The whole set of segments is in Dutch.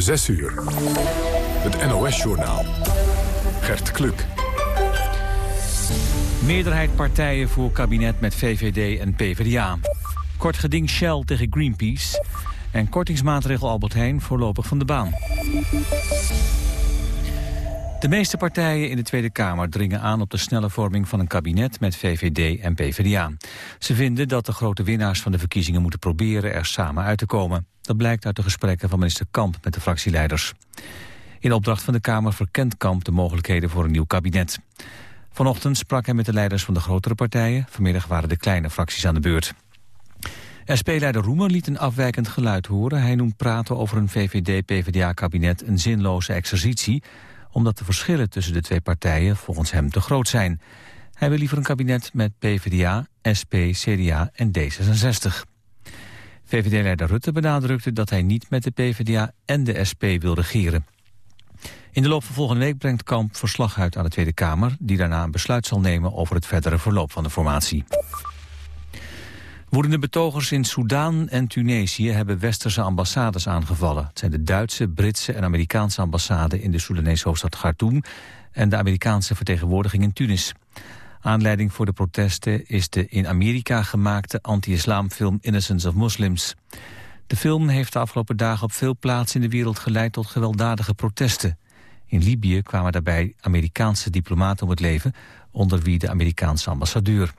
6 uur. Het NOS-journaal. Gert Kluk. Meerderheid partijen voor kabinet met VVD en PvdA. Kort geding Shell tegen Greenpeace. En kortingsmaatregel Albert Heijn voorlopig van de baan. De meeste partijen in de Tweede Kamer dringen aan op de snelle vorming van een kabinet met VVD en PvdA. Ze vinden dat de grote winnaars van de verkiezingen moeten proberen er samen uit te komen. Dat blijkt uit de gesprekken van minister Kamp met de fractieleiders. In opdracht van de Kamer verkent Kamp de mogelijkheden voor een nieuw kabinet. Vanochtend sprak hij met de leiders van de grotere partijen. Vanmiddag waren de kleine fracties aan de beurt. SP-leider Roemer liet een afwijkend geluid horen. Hij noemt praten over een VVD-PVDA-kabinet een zinloze exercitie... omdat de verschillen tussen de twee partijen volgens hem te groot zijn. Hij wil liever een kabinet met PVDA, SP, CDA en D66. VVD-leider Rutte benadrukte dat hij niet met de PvdA en de SP wil regeren. In de loop van volgende week brengt Kamp verslag uit aan de Tweede Kamer... die daarna een besluit zal nemen over het verdere verloop van de formatie. Woedende betogers in Soedan en Tunesië hebben westerse ambassades aangevallen. Het zijn de Duitse, Britse en Amerikaanse ambassade in de Soedanese hoofdstad Khartoum... en de Amerikaanse vertegenwoordiging in Tunis. Aanleiding voor de protesten is de in Amerika gemaakte anti-islamfilm Innocence of Muslims. De film heeft de afgelopen dagen op veel plaatsen in de wereld geleid tot gewelddadige protesten. In Libië kwamen daarbij Amerikaanse diplomaten om het leven, onder wie de Amerikaanse ambassadeur.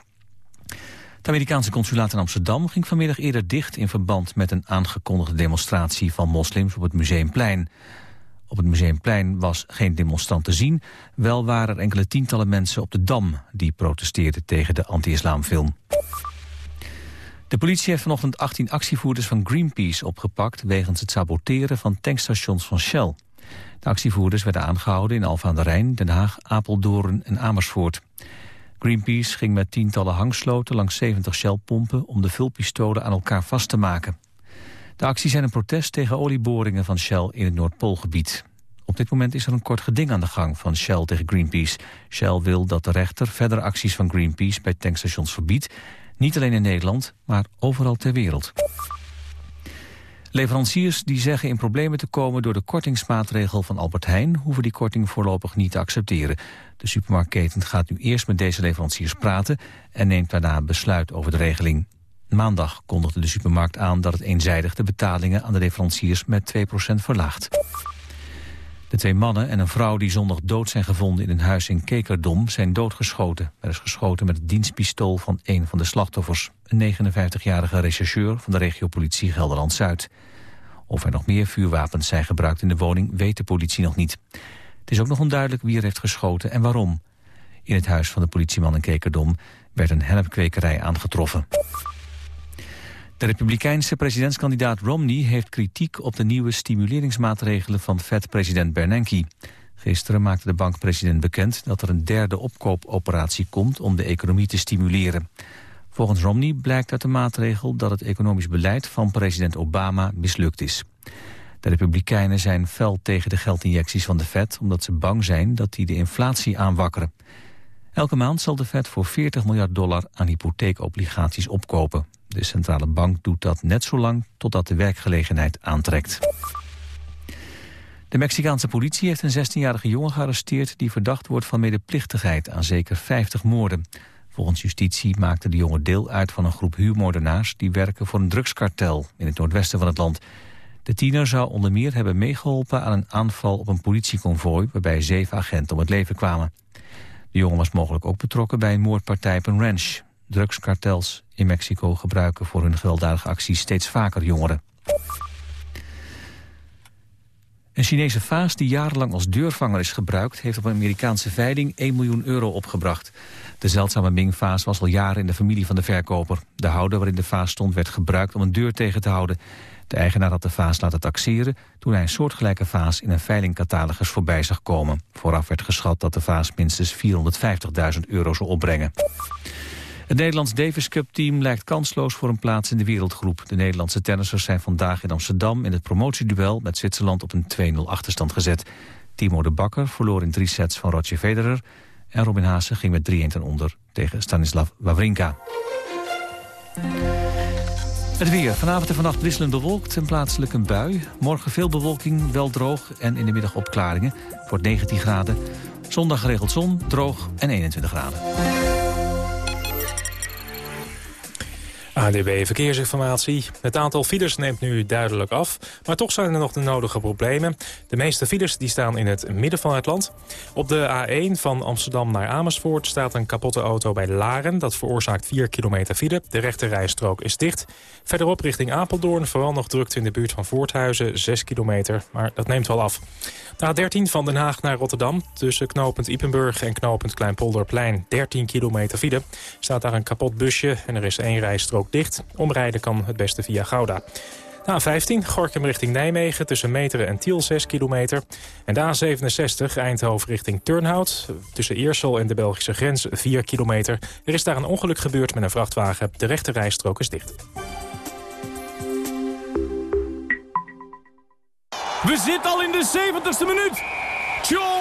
Het Amerikaanse consulaat in Amsterdam ging vanmiddag eerder dicht in verband met een aangekondigde demonstratie van moslims op het Museumplein. Op het Museumplein was geen demonstrant te zien. Wel waren er enkele tientallen mensen op de Dam... die protesteerden tegen de anti-islamfilm. De politie heeft vanochtend 18 actievoerders van Greenpeace opgepakt... wegens het saboteren van tankstations van Shell. De actievoerders werden aangehouden in Alphen aan de Rijn, Den Haag, Apeldoorn en Amersfoort. Greenpeace ging met tientallen hangsloten langs 70 Shell-pompen... om de vulpistolen aan elkaar vast te maken. De acties zijn een protest tegen olieboringen van Shell in het Noordpoolgebied. Op dit moment is er een kort geding aan de gang van Shell tegen Greenpeace. Shell wil dat de rechter verder acties van Greenpeace bij tankstations verbiedt. Niet alleen in Nederland, maar overal ter wereld. Leveranciers die zeggen in problemen te komen door de kortingsmaatregel van Albert Heijn... hoeven die korting voorlopig niet te accepteren. De supermarktketen gaat nu eerst met deze leveranciers praten... en neemt daarna besluit over de regeling. Maandag kondigde de supermarkt aan dat het eenzijdig de betalingen aan de leveranciers met 2% verlaagt. De twee mannen en een vrouw die zondag dood zijn gevonden in een huis in Kekerdom zijn doodgeschoten. Er is geschoten met het dienstpistool van een van de slachtoffers. Een 59-jarige rechercheur van de regiopolitie Gelderland-Zuid. Of er nog meer vuurwapens zijn gebruikt in de woning weet de politie nog niet. Het is ook nog onduidelijk wie er heeft geschoten en waarom. In het huis van de politieman in Kekerdom werd een hennepkwekerij aangetroffen. De republikeinse presidentskandidaat Romney heeft kritiek op de nieuwe stimuleringsmaatregelen van Fed-president Bernanke. Gisteren maakte de bankpresident bekend dat er een derde opkoopoperatie komt om de economie te stimuleren. Volgens Romney blijkt uit de maatregel dat het economisch beleid van president Obama mislukt is. De republikeinen zijn fel tegen de geldinjecties van de Fed omdat ze bang zijn dat die de inflatie aanwakkeren. Elke maand zal de Fed voor 40 miljard dollar aan hypotheekobligaties opkopen. De centrale bank doet dat net zo lang totdat de werkgelegenheid aantrekt. De Mexicaanse politie heeft een 16-jarige jongen gearresteerd... die verdacht wordt van medeplichtigheid aan zeker 50 moorden. Volgens justitie maakte de jongen deel uit van een groep huurmoordenaars... die werken voor een drugskartel in het noordwesten van het land. De tiener zou onder meer hebben meegeholpen aan een aanval op een politieconvooi... waarbij zeven agenten om het leven kwamen. De jongen was mogelijk ook betrokken bij een moordpartij op een ranch. Drugskartels in Mexico gebruiken voor hun gewelddadige acties steeds vaker jongeren. Een Chinese vaas die jarenlang als deurvanger is gebruikt... heeft op een Amerikaanse veiling 1 miljoen euro opgebracht. De zeldzame Ming-vaas was al jaren in de familie van de verkoper. De houder waarin de vaas stond werd gebruikt om een deur tegen te houden. De eigenaar had de vaas laten taxeren... toen hij een soortgelijke vaas in een veilingcatalogus voorbij zag komen. Vooraf werd geschat dat de vaas minstens 450.000 euro zou opbrengen. Het Nederlands Davis Cup team lijkt kansloos voor een plaats in de wereldgroep. De Nederlandse tennissers zijn vandaag in Amsterdam in het promotieduel met Zwitserland op een 2-0 achterstand gezet. Timo de Bakker verloor in drie sets van Roger Federer en Robin Haase ging met 3-1 ten onder tegen Stanislav Wawrinka. Het weer. Vanavond en vannacht wisselend bewolkt en plaatselijk een bui. Morgen veel bewolking, wel droog en in de middag opklaringen. Voor 19 graden. Zondag geregeld zon, droog en 21 graden. ADB Verkeersinformatie. Het aantal files neemt nu duidelijk af, maar toch zijn er nog de nodige problemen. De meeste files die staan in het midden van het land. Op de A1 van Amsterdam naar Amersfoort staat een kapotte auto bij Laren. Dat veroorzaakt 4 kilometer file. De rechte rijstrook is dicht. Verderop richting Apeldoorn, vooral nog drukte in de buurt van Voorthuizen, 6 kilometer. Maar dat neemt wel af. De A13 van Den Haag naar Rotterdam, tussen knooppunt Ipenburg en knooppunt Kleinpolderplein, 13 kilometer file. Staat daar een kapot busje en er is één rijstrook dicht. Omrijden kan het beste via Gouda. De A15, Gorkum richting Nijmegen, tussen Meteren en Tiel 6 kilometer. En de A67, Eindhoven richting Turnhout, tussen Eersel en de Belgische grens 4 kilometer. Er is daar een ongeluk gebeurd met een vrachtwagen. De rechte rijstrook is dicht. We zitten al in de 70ste minuut. Tjonge,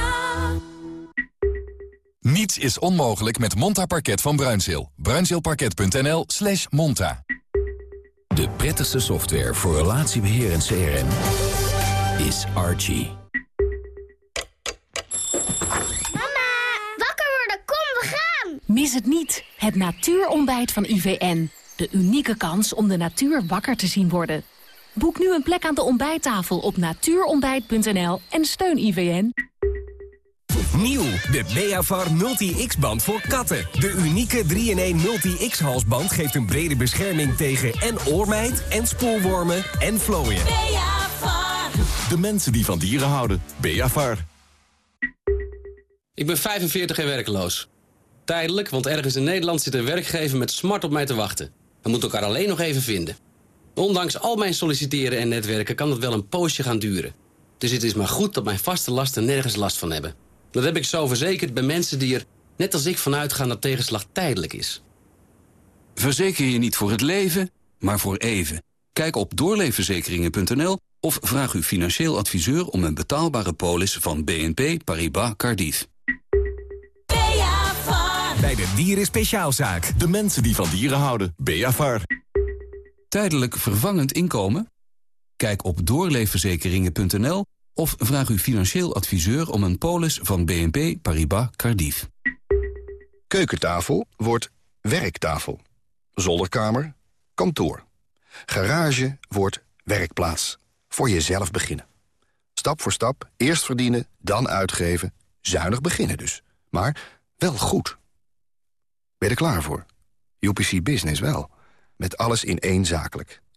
Niets is onmogelijk met Monta Parket van Bruinzeel. Bruinzeelparket.nl slash monta. De prettigste software voor relatiebeheer en CRM is Archie. Mama, wakker worden, kom, we gaan! Mis het niet, het natuurontbijt van IVN. De unieke kans om de natuur wakker te zien worden. Boek nu een plek aan de ontbijttafel op natuurontbijt.nl en steun IVN. Nieuw, de Beavar Multi-X-band voor katten. De unieke 3-in-1 Multi-X-halsband geeft een brede bescherming tegen en oormijt... en spoorwormen en vlooien. Beavar. De mensen die van dieren houden. Beavar. Ik ben 45 en werkeloos. Tijdelijk, want ergens in Nederland zit een werkgever met smart op mij te wachten. We moeten elkaar alleen nog even vinden. Ondanks al mijn solliciteren en netwerken kan het wel een poosje gaan duren. Dus het is maar goed dat mijn vaste lasten nergens last van hebben. Dat heb ik zo verzekerd bij mensen die er, net als ik, vanuit gaan dat tegenslag tijdelijk is. Verzeker je niet voor het leven, maar voor even. Kijk op doorleefverzekeringen.nl of vraag uw financieel adviseur om een betaalbare polis van BNP Paribas Cardiff. Bij de Dieren Speciaalzaak. De mensen die van dieren houden. Beavar. Tijdelijk vervangend inkomen? Kijk op doorleefverzekeringen.nl of vraag uw financieel adviseur om een polis van BNP Paribas Cardiff. Keukentafel wordt werktafel. Zolderkamer, kantoor. Garage wordt werkplaats. Voor jezelf beginnen. Stap voor stap, eerst verdienen, dan uitgeven. Zuinig beginnen dus. Maar wel goed. Ben je er klaar voor? UPC Business wel. Met alles in één zakelijk.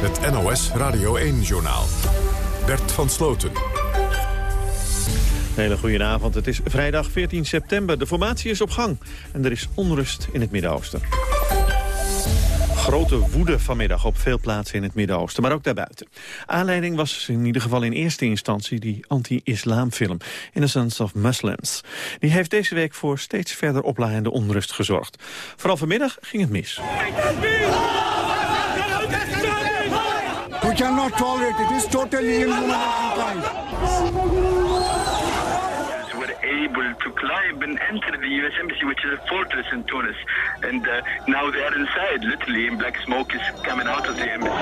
Het NOS Radio 1-journaal. Bert van Sloten. Een hele goede avond. Het is vrijdag 14 september. De formatie is op gang. En er is onrust in het Midden-Oosten. Grote woede vanmiddag op veel plaatsen in het Midden-Oosten, maar ook daarbuiten. Aanleiding was in ieder geval in eerste instantie die anti-islamfilm Innocence of Muslims. Die heeft deze week voor steeds verder oplaaiende onrust gezorgd. Vooral vanmiddag ging het mis. We cannot tolerate it. It's totally inhuman and unkind. were able to climb and enter the U.S. Embassy, which is a fortress in Tunis. And uh, now they're inside, literally, and black smoke is coming out of the embassy.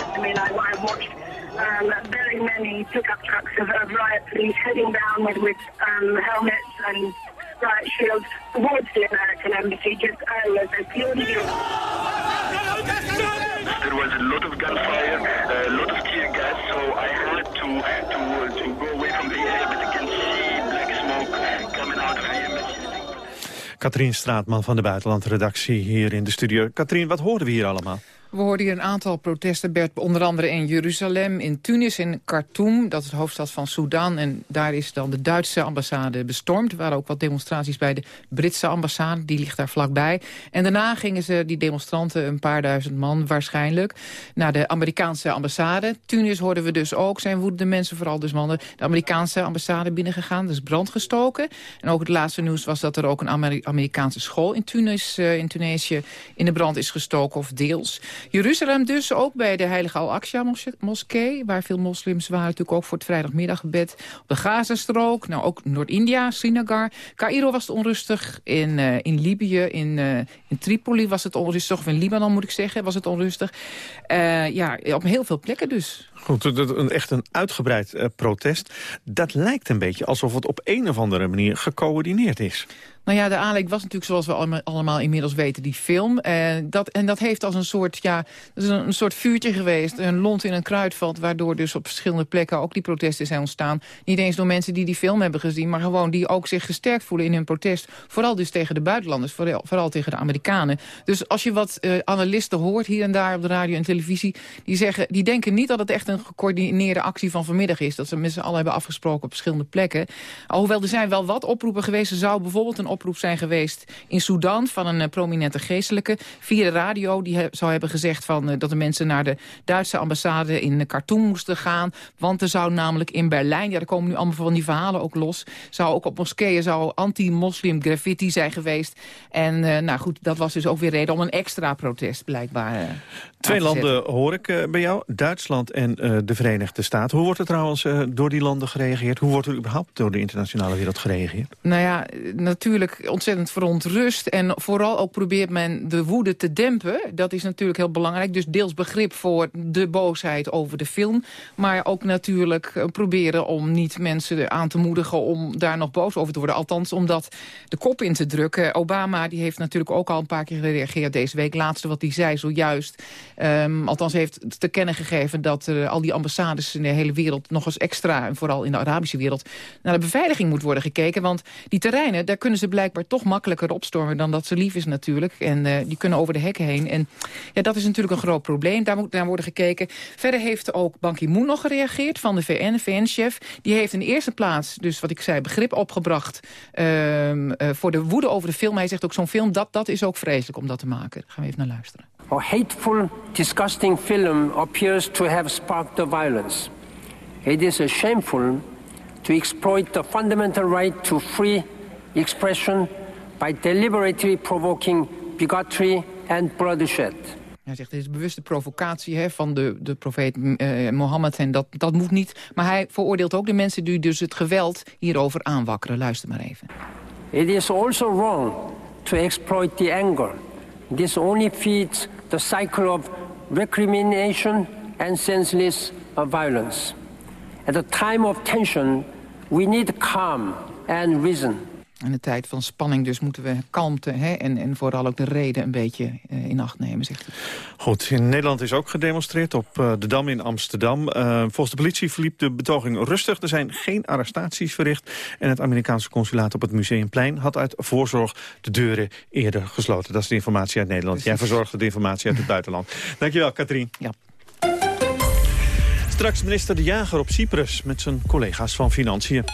I mean, I, I watched um, very many pickup trucks of, of riot police heading down with, with um, helmets and riot shields towards the American embassy just earlier. So purely The there was a lot of gunfire, a lot of tear gas, so I had to, to, to go away from the area, but you can see black smoke coming out of the embassy. Katrien Straatman van de Buitenlandredactie hier in de studio. Katrien, wat hoorden we hier allemaal? We hoorden hier een aantal protesten, Bert, onder andere in Jeruzalem, in Tunis, in Khartoum. Dat is de hoofdstad van Sudan. En daar is dan de Duitse ambassade bestormd. Er waren ook wat demonstraties bij de Britse ambassade, die ligt daar vlakbij. En daarna gingen ze, die demonstranten, een paar duizend man waarschijnlijk, naar de Amerikaanse ambassade. Tunis hoorden we dus ook, zijn woedende mensen, vooral dus mannen, de Amerikaanse ambassade binnengegaan. Is brand gestoken. En ook het laatste nieuws was dat er ook een Amerikaanse school in Tunis, uh, in Tunesië, in de brand is gestoken, of deels. Jeruzalem dus, ook bij de Heilige Al-Aqsa-moskee... waar veel moslims waren natuurlijk ook voor het vrijdagmiddaggebed. Op de Gazastrook, nou ook Noord-India, Srinagar. Cairo was het onrustig, in, uh, in Libië, in, uh, in Tripoli was het onrustig... of in Libanon moet ik zeggen, was het onrustig. Uh, ja, op heel veel plekken dus. Goed, een, echt een uitgebreid protest. Dat lijkt een beetje alsof het op een of andere manier gecoördineerd is. Nou ja, de aanleiding was natuurlijk, zoals we allemaal inmiddels weten, die film. Uh, dat, en dat heeft als een soort, ja, een, soort vuurtje geweest. Een lont in een kruidvat, waardoor dus op verschillende plekken ook die protesten zijn ontstaan. Niet eens door mensen die die film hebben gezien, maar gewoon die ook zich gesterkt voelen in hun protest. Vooral dus tegen de buitenlanders, vooral, tegen de Amerikanen. Dus als je wat uh, analisten hoort hier en daar op de radio en televisie, die, zeggen, die denken niet dat het echt een gecoördineerde actie van vanmiddag is. Dat ze met z'n allen hebben afgesproken op verschillende plekken. Alhoewel er zijn wel wat oproepen geweest. Er zou bijvoorbeeld een oproep zijn geweest in Sudan van een uh, prominente geestelijke. Via de radio, die he zou hebben gezegd van, uh, dat de mensen naar de Duitse ambassade in Khartoum moesten gaan. Want er zou namelijk in Berlijn, ja, er komen nu allemaal van die verhalen ook los, zou ook op moskeeën zou anti-moslim graffiti zijn geweest. En uh, nou goed, dat was dus ook weer reden om een extra protest blijkbaar Twee landen hoor ik bij jou, Duitsland en de Verenigde Staten. Hoe wordt er trouwens door die landen gereageerd? Hoe wordt er überhaupt door de internationale wereld gereageerd? Nou ja, natuurlijk ontzettend verontrust. En vooral ook probeert men de woede te dempen. Dat is natuurlijk heel belangrijk. Dus deels begrip voor de boosheid over de film. Maar ook natuurlijk proberen om niet mensen aan te moedigen... om daar nog boos over te worden. Althans, om dat de kop in te drukken. Obama die heeft natuurlijk ook al een paar keer gereageerd deze week. Laatste wat hij zei zojuist. Um, althans heeft te kennen gegeven dat uh, al die ambassades in de hele wereld... nog eens extra, en vooral in de Arabische wereld... naar de beveiliging moet worden gekeken. Want die terreinen, daar kunnen ze blijkbaar toch makkelijker opstormen dan dat ze lief is natuurlijk. En uh, die kunnen over de hekken heen. En ja, dat is natuurlijk een groot probleem. Daar moet naar worden gekeken. Verder heeft ook Ban Ki-moon nog gereageerd van de VN, VN-chef. Die heeft in eerste plaats, dus wat ik zei, begrip opgebracht... Uh, uh, voor de woede over de film. Hij zegt ook zo'n film, dat, dat is ook vreselijk om dat te maken. Gaan we even naar luisteren. A hateful, disgusting film appears to have sparked the violence. It is shameful to exploit the fundamental right to free expression by deliberately provoking bigotry and bloodshed. Hij zegt, dit is bewuste provocatie hè, van de, de profeet uh, Mohammed en dat, dat moet niet. Maar hij veroordeelt ook de mensen die dus het geweld hierover aanwakkeren. Luister maar even. It is also wrong to exploit the anger. This only feeds the cycle of recrimination and senseless violence. At a time of tension, we need calm and reason. In de tijd van spanning dus moeten we kalmte hè, en, en vooral ook de reden een beetje uh, in acht nemen, zegt hij. Goed, in Nederland is ook gedemonstreerd op uh, de Dam in Amsterdam. Uh, volgens de politie verliep de betoging rustig. Er zijn geen arrestaties verricht. En het Amerikaanse consulaat op het Museumplein had uit voorzorg de deuren eerder gesloten. Dat is de informatie uit Nederland. Precies. Jij verzorgde de informatie uit het buitenland. Dankjewel, Katrien. Ja. Straks minister De Jager op Cyprus met zijn collega's van Financiën.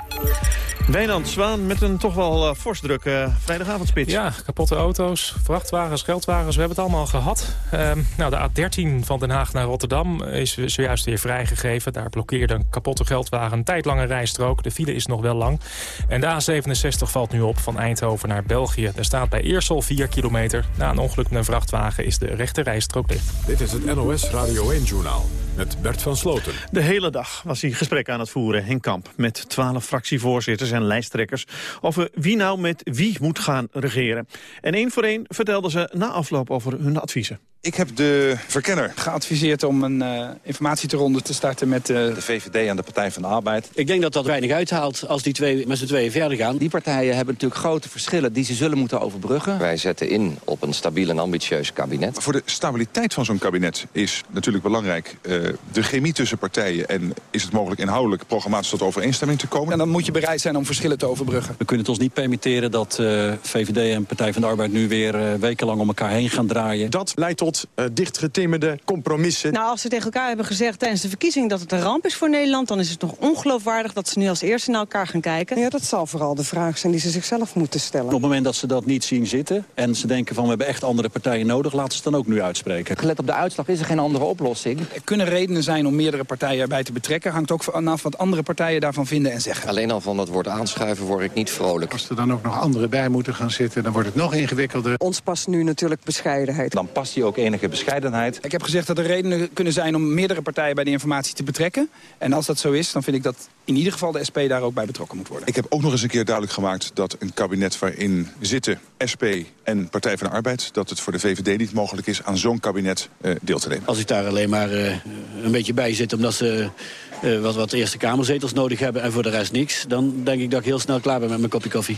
Wijnand Zwaan met een toch wel uh, fors drukke vrijdagavondspits. Ja, kapotte auto's, vrachtwagens, geldwagens, we hebben het allemaal gehad. Uh, nou, de A13 van Den Haag naar Rotterdam is zojuist weer vrijgegeven. Daar blokkeerde een kapotte geldwagen een tijdlange rijstrook. De file is nog wel lang. En de A67 valt nu op van Eindhoven naar België. Er staat bij Eersel 4 kilometer. Na een ongeluk met een vrachtwagen is de rechte rijstrook dicht. Dit is het NOS Radio 1-journaal met Bert van Sloten. De hele dag was hij gesprek aan het voeren in kamp... met twaalf fractievoorzitters en lijsttrekkers... over wie nou met wie moet gaan regeren. En één voor één vertelden ze na afloop over hun adviezen. Ik heb de verkenner geadviseerd om een uh, informatieronde te starten met uh... de VVD en de Partij van de Arbeid. Ik denk dat dat weinig uithaalt als die twee met z'n tweeën verder gaan. Die partijen hebben natuurlijk grote verschillen die ze zullen moeten overbruggen. Wij zetten in op een stabiel en ambitieus kabinet. Voor de stabiliteit van zo'n kabinet is natuurlijk belangrijk uh, de chemie tussen partijen... en is het mogelijk inhoudelijk programmatisch tot overeenstemming te komen. En dan moet je bereid zijn om verschillen te overbruggen. We kunnen het ons niet permitteren dat VVD en Partij van de Arbeid nu weer wekenlang om elkaar heen gaan draaien. Dat leidt tot uh, dichtgetimmerde compromissen. Nou, als ze tegen elkaar hebben gezegd tijdens de verkiezing dat het een ramp is voor Nederland... dan is het nog ongeloofwaardig dat ze nu als eerste naar elkaar gaan kijken. Ja, dat zal vooral de vraag zijn die ze zichzelf moeten stellen. Op het moment dat ze dat niet zien zitten en ze denken van we hebben echt andere partijen nodig... laten ze het dan ook nu uitspreken. Gelet op de uitslag is er geen andere oplossing. Er kunnen redenen zijn om meerdere partijen erbij te betrekken. Hangt ook vanaf wat andere partijen daarvan vinden en zeggen. Alleen al van dat woord aanschuiven word ik niet vrolijk. Als er dan ook nog anderen bij moeten gaan zitten, dan wordt het nog ingewikkelder. Ons past nu natuurlijk bescheidenheid. Dan past hij ook enige bescheidenheid. Ik heb gezegd dat er redenen kunnen zijn om meerdere partijen bij de informatie te betrekken. En als dat zo is, dan vind ik dat in ieder geval de SP daar ook bij betrokken moet worden. Ik heb ook nog eens een keer duidelijk gemaakt dat een kabinet waarin zitten SP en Partij van de Arbeid... dat het voor de VVD niet mogelijk is aan zo'n kabinet uh, deel te nemen. Als ik daar alleen maar uh, een beetje bij zit omdat ze uh, wat, wat Eerste Kamerzetels nodig hebben... en voor de rest niks, dan denk ik dat ik heel snel klaar ben met mijn kopje koffie.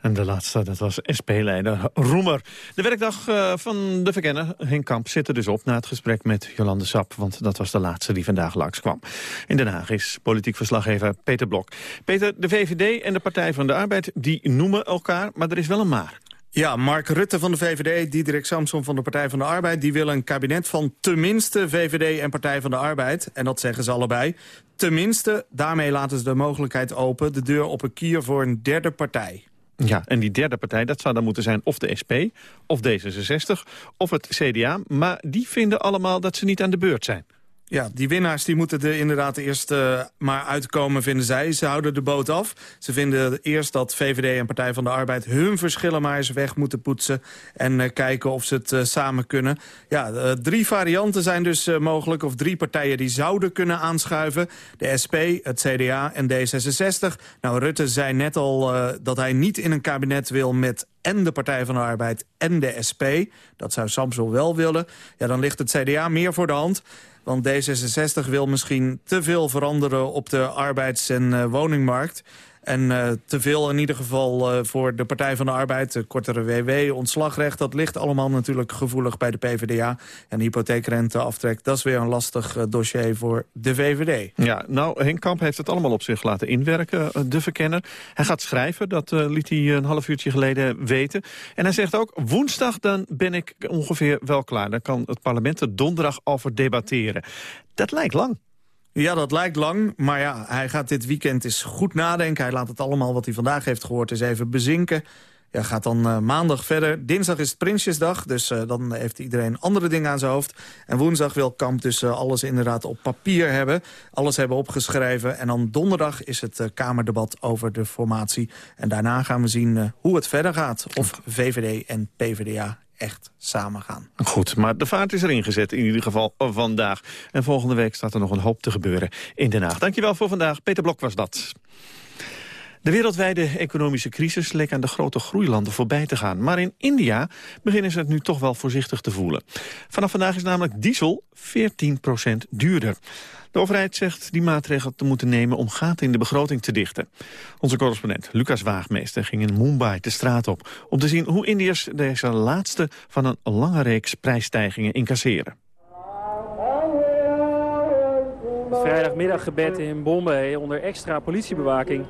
En de laatste, dat was SP-leider Roemer. De werkdag uh, van de verkenner, Henk Kamp, zit er dus op... na het gesprek met Jolande Sap, want dat was de laatste die vandaag langskwam. In Den Haag is politiek verslaggever Peter Blok. Peter, de VVD en de Partij van de Arbeid, die noemen elkaar, maar er is wel een maar. Ja, Mark Rutte van de VVD, Diederik Samson van de Partij van de Arbeid... die willen een kabinet van tenminste VVD en Partij van de Arbeid. En dat zeggen ze allebei. Tenminste, daarmee laten ze de mogelijkheid open... de deur op een kier voor een derde partij. Ja, en die derde partij, dat zou dan moeten zijn of de SP, of D66, of het CDA. Maar die vinden allemaal dat ze niet aan de beurt zijn. Ja, die winnaars die moeten er inderdaad eerst uh, maar uitkomen, vinden zij. Ze houden de boot af. Ze vinden eerst dat VVD en Partij van de Arbeid hun verschillen maar eens weg moeten poetsen. En uh, kijken of ze het uh, samen kunnen. Ja, drie varianten zijn dus mogelijk. Of drie partijen die zouden kunnen aanschuiven. De SP, het CDA en D66. Nou, Rutte zei net al dat hij niet in een kabinet wil met en de Partij van de Arbeid en de SP. Dat zou Samson wel willen. Ja, dan ligt het CDA meer voor de hand. Want D66 wil misschien te veel veranderen op de arbeids- en uh, woningmarkt. En uh, te veel in ieder geval uh, voor de Partij van de Arbeid, kortere WW, ontslagrecht. Dat ligt allemaal natuurlijk gevoelig bij de PvdA. En hypotheekrenteaftrek, dat is weer een lastig uh, dossier voor de VVD. Ja, nou, Henk Kamp heeft het allemaal op zich laten inwerken, de verkenner. Hij gaat schrijven, dat liet hij een half uurtje geleden weten. En hij zegt ook, woensdag dan ben ik ongeveer wel klaar. Dan kan het parlement er donderdag over debatteren. Dat lijkt lang. Ja, dat lijkt lang, maar ja, hij gaat dit weekend eens goed nadenken. Hij laat het allemaal wat hij vandaag heeft gehoord eens even bezinken. Ja, gaat dan uh, maandag verder. Dinsdag is het Prinsjesdag, dus uh, dan heeft iedereen andere dingen aan zijn hoofd. En woensdag wil Kamp dus uh, alles inderdaad op papier hebben. Alles hebben opgeschreven. En dan donderdag is het Kamerdebat over de formatie. En daarna gaan we zien hoe het verder gaat. Of VVD en PvdA echt samen gaan. Goed, maar de vaart is erin gezet in ieder geval vandaag. En volgende week staat er nog een hoop te gebeuren in Den Haag. Dankjewel voor vandaag. Peter Blok was dat. De wereldwijde economische crisis leek aan de grote groeilanden voorbij te gaan. Maar in India beginnen ze het nu toch wel voorzichtig te voelen. Vanaf vandaag is namelijk diesel 14% duurder. De overheid zegt die maatregel te moeten nemen om gaten in de begroting te dichten. Onze correspondent Lucas Waagmeester ging in Mumbai de straat op... om te zien hoe Indiërs deze laatste van een lange reeks prijsstijgingen incasseren. Vrijdagmiddaggebed in Bombay onder extra politiebewaking.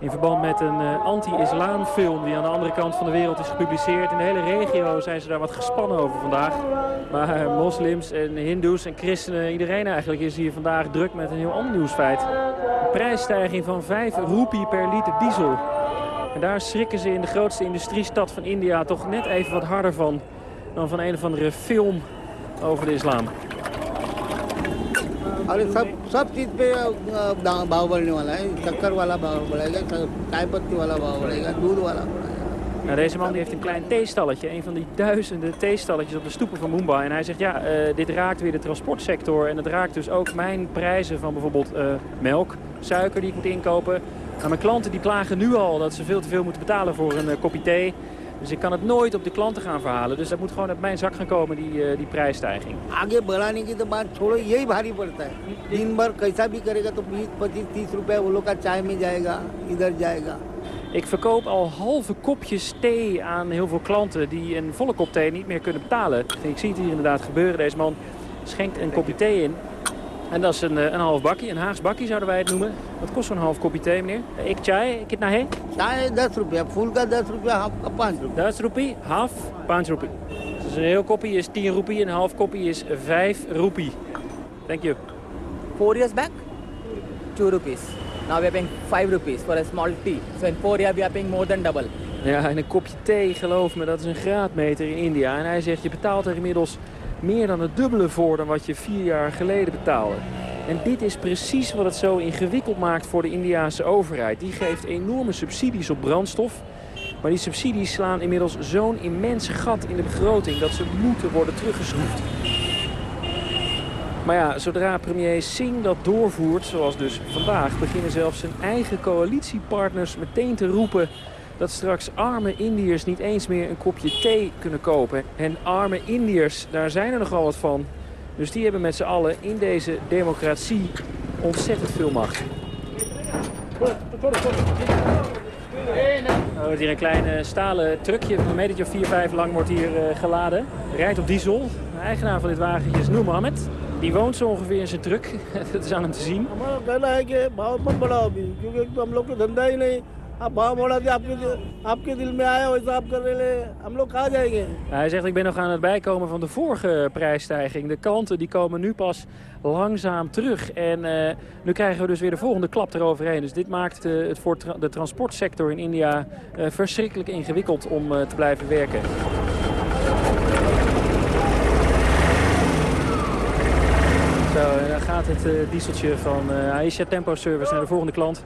In verband met een uh, anti-islamfilm die aan de andere kant van de wereld is gepubliceerd. In de hele regio zijn ze daar wat gespannen over vandaag. Maar uh, moslims en hindoes en christenen, iedereen eigenlijk is hier vandaag druk met een heel ander nieuwsfeit. Een prijsstijging van 5 roepie per liter diesel. En daar schrikken ze in de grootste industriestad van India toch net even wat harder van... dan van een of andere film over de islam. अरे सब सब चीज़ पे भाव बढ़ने वाला है शक्कर वाला भाव बढ़ेगा चाय पत्ती वाला भाव बढ़ेगा दूध वाला बढ़ेगा Nou, deze man die heeft een klein theestalletje, een van die duizenden theestalletjes op de stoepen van Mumbai. En hij zegt, ja, uh, dit raakt weer de transportsector en het raakt dus ook mijn prijzen van bijvoorbeeld uh, melk, suiker die ik moet inkopen. Nou, mijn klanten die klagen nu al dat ze veel te veel moeten betalen voor een uh, kopje thee. Dus ik kan het nooit op de klanten gaan verhalen. Dus dat moet gewoon uit mijn zak gaan komen, die, uh, die prijsstijging. आगे बढ़ाने की तो बात छोड़ो यही भारी पड़ता है दिन भर कैसा भी करेगा तो 20 25 30 रुपए वो लोग का चाय में जाएगा इधर जाएगा Ik verkoop al halve kopjes thee aan heel veel klanten die een volle kop thee niet meer kunnen betalen. Ik zie het hier inderdaad gebeuren. Deze man schenkt een kopje thee in. en dat is een, eh, een half bakkie, een Haags bakkie, zouden wij het noemen. Wat kost zo'n half kopje thee, meneer? Eh, ik chai, het hai? Chai 10 rupee, full 10 rupee, half ka 5 rupee. 10 rupee, half 5 rupee. Dus een heel kopje is 10 rupee, een half kopje is 5 rupee. Thank you. Four years back, 2 rupees. Now we are paying 5 rupees for a small tea. So in four years we are paying more than double. Ja, en een kopje thee, geloof me, dat is een graadmeter in India. En hij zegt, je betaalt er inmiddels meer dan het dubbele voor dan wat je vier jaar geleden betaalde. En dit is precies wat het zo ingewikkeld maakt voor de Indiaanse overheid. Die geeft enorme subsidies op brandstof. Maar die subsidies slaan inmiddels zo'n immens gat in de begroting... dat ze moeten worden teruggeschroefd. Maar ja, zodra premier Singh dat doorvoert, zoals dus vandaag... beginnen zelfs zijn eigen coalitiepartners meteen te roepen... dat straks arme Indiërs niet eens meer een kopje thee kunnen kopen. En arme Indiërs, daar zijn er nogal wat van... Dus die hebben met z'n allen in deze democratie ontzettend veel macht. Er wordt hier een klein stalen truckje, een metertje of 4, 5 lang wordt hier uh, geladen. Rijdt op diesel. De eigenaar van dit wagentje is Noor Mohammed. Die woont zo ongeveer in zijn truck. Dat is aan hem te zien. Hij zegt, ik ben nog aan het bijkomen van de vorige prijsstijging. De klanten die komen nu pas langzaam terug. En eh, nu krijgen we dus weer de volgende klap eroverheen. Dus dit maakt eh, het voor de transportsector in India eh, verschrikkelijk ingewikkeld om te blijven werken. Zo, en dan gaat het dieseltje van Aisha Tempo Service naar de volgende klant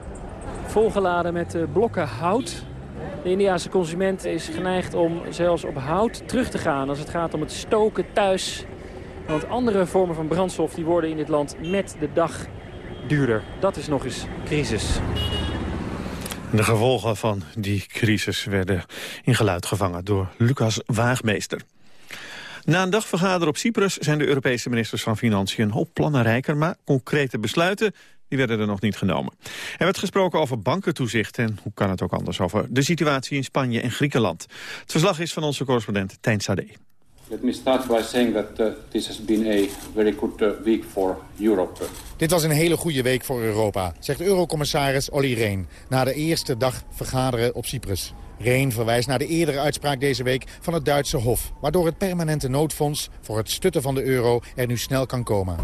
volgeladen met blokken hout. De Indiaanse consument is geneigd om zelfs op hout terug te gaan als het gaat om het stoken thuis. Want andere vormen van brandstof die worden in dit land met de dag duurder. Dat is nog eens crisis. De gevolgen van die crisis werden in geluid gevangen door Lucas Waagmeester. Na een dag vergaderen op Cyprus zijn de Europese ministers van Financiën hoop plannen rijker, maar concrete besluiten die werden er nog niet genomen. Er werd gesproken over bankentoezicht en hoe kan het ook anders over de situatie in Spanje en Griekenland. Het verslag is van onze correspondent Tijn Sade. Let me start by saying that uh, this has been a very good uh, week for Europe. Dit was een hele goede week voor Europa, zegt eurocommissaris Olly Rehn... na de eerste dag vergaderen op Cyprus. Rehn verwijst naar de eerdere uitspraak deze week van het Duitse Hof... waardoor het permanente noodfonds voor het stutten van de euro er nu snel kan komen.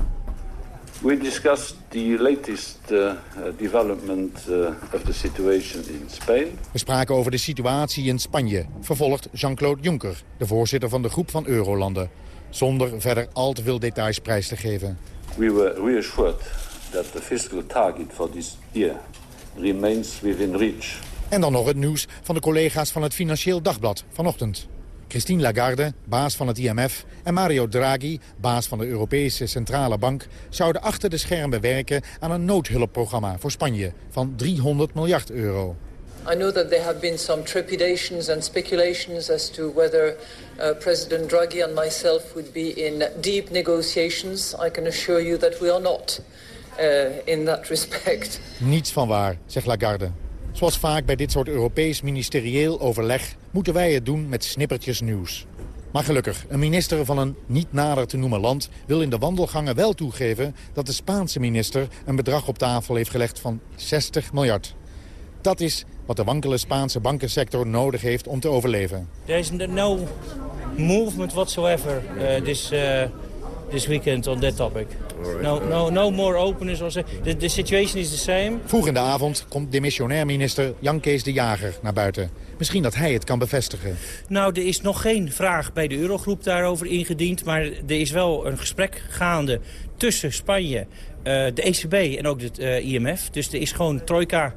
We discussed the latest uh, development uh, of the situation in Spain. We spraken over de situatie in Spanje, vervolgt Jean-Claude Juncker, de voorzitter van de groep van Eurolanden, zonder verder al te veel details prijs te geven. We were reassured that the fiscal target for this year remains within reach. En dan nog het nieuws van de collega's van het Financieel Dagblad vanochtend. Christine Lagarde, baas van het IMF, en Mario Draghi, baas van de Europese Centrale Bank... zouden achter de schermen werken aan een noodhulpprogramma voor Spanje van 300 miljard euro. I know that there have been some trepidations and speculations as to whether uh, President Draghi and myself would be in deep negotiations. I can assure you that we are not uh, in that respect. Niets van waar, zegt Lagarde. Zoals vaak bij dit soort Europees ministerieel overleg... moeten wij het doen met snippertjes nieuws. Maar gelukkig, een minister van een niet nader te noemen land... wil in de wandelgangen wel toegeven dat de Spaanse minister... een bedrag op tafel heeft gelegd van 60 miljard. Dat is wat de wankele Spaanse bankensector nodig heeft om te overleven. There is no movement whatsoever uh, this, uh, this weekend on that topic. No, no, no more openness. Or the, the situation is the same. Vroeg in de avond komt demissionair minister Jan Kees de Jager naar buiten. Misschien dat hij het kan bevestigen. Nou, er is nog geen vraag bij de Eurogroep daarover ingediend. Maar er is wel een gesprek gaande tussen Spanje de ECB en ook het IMF. Dus er is gewoon, trojka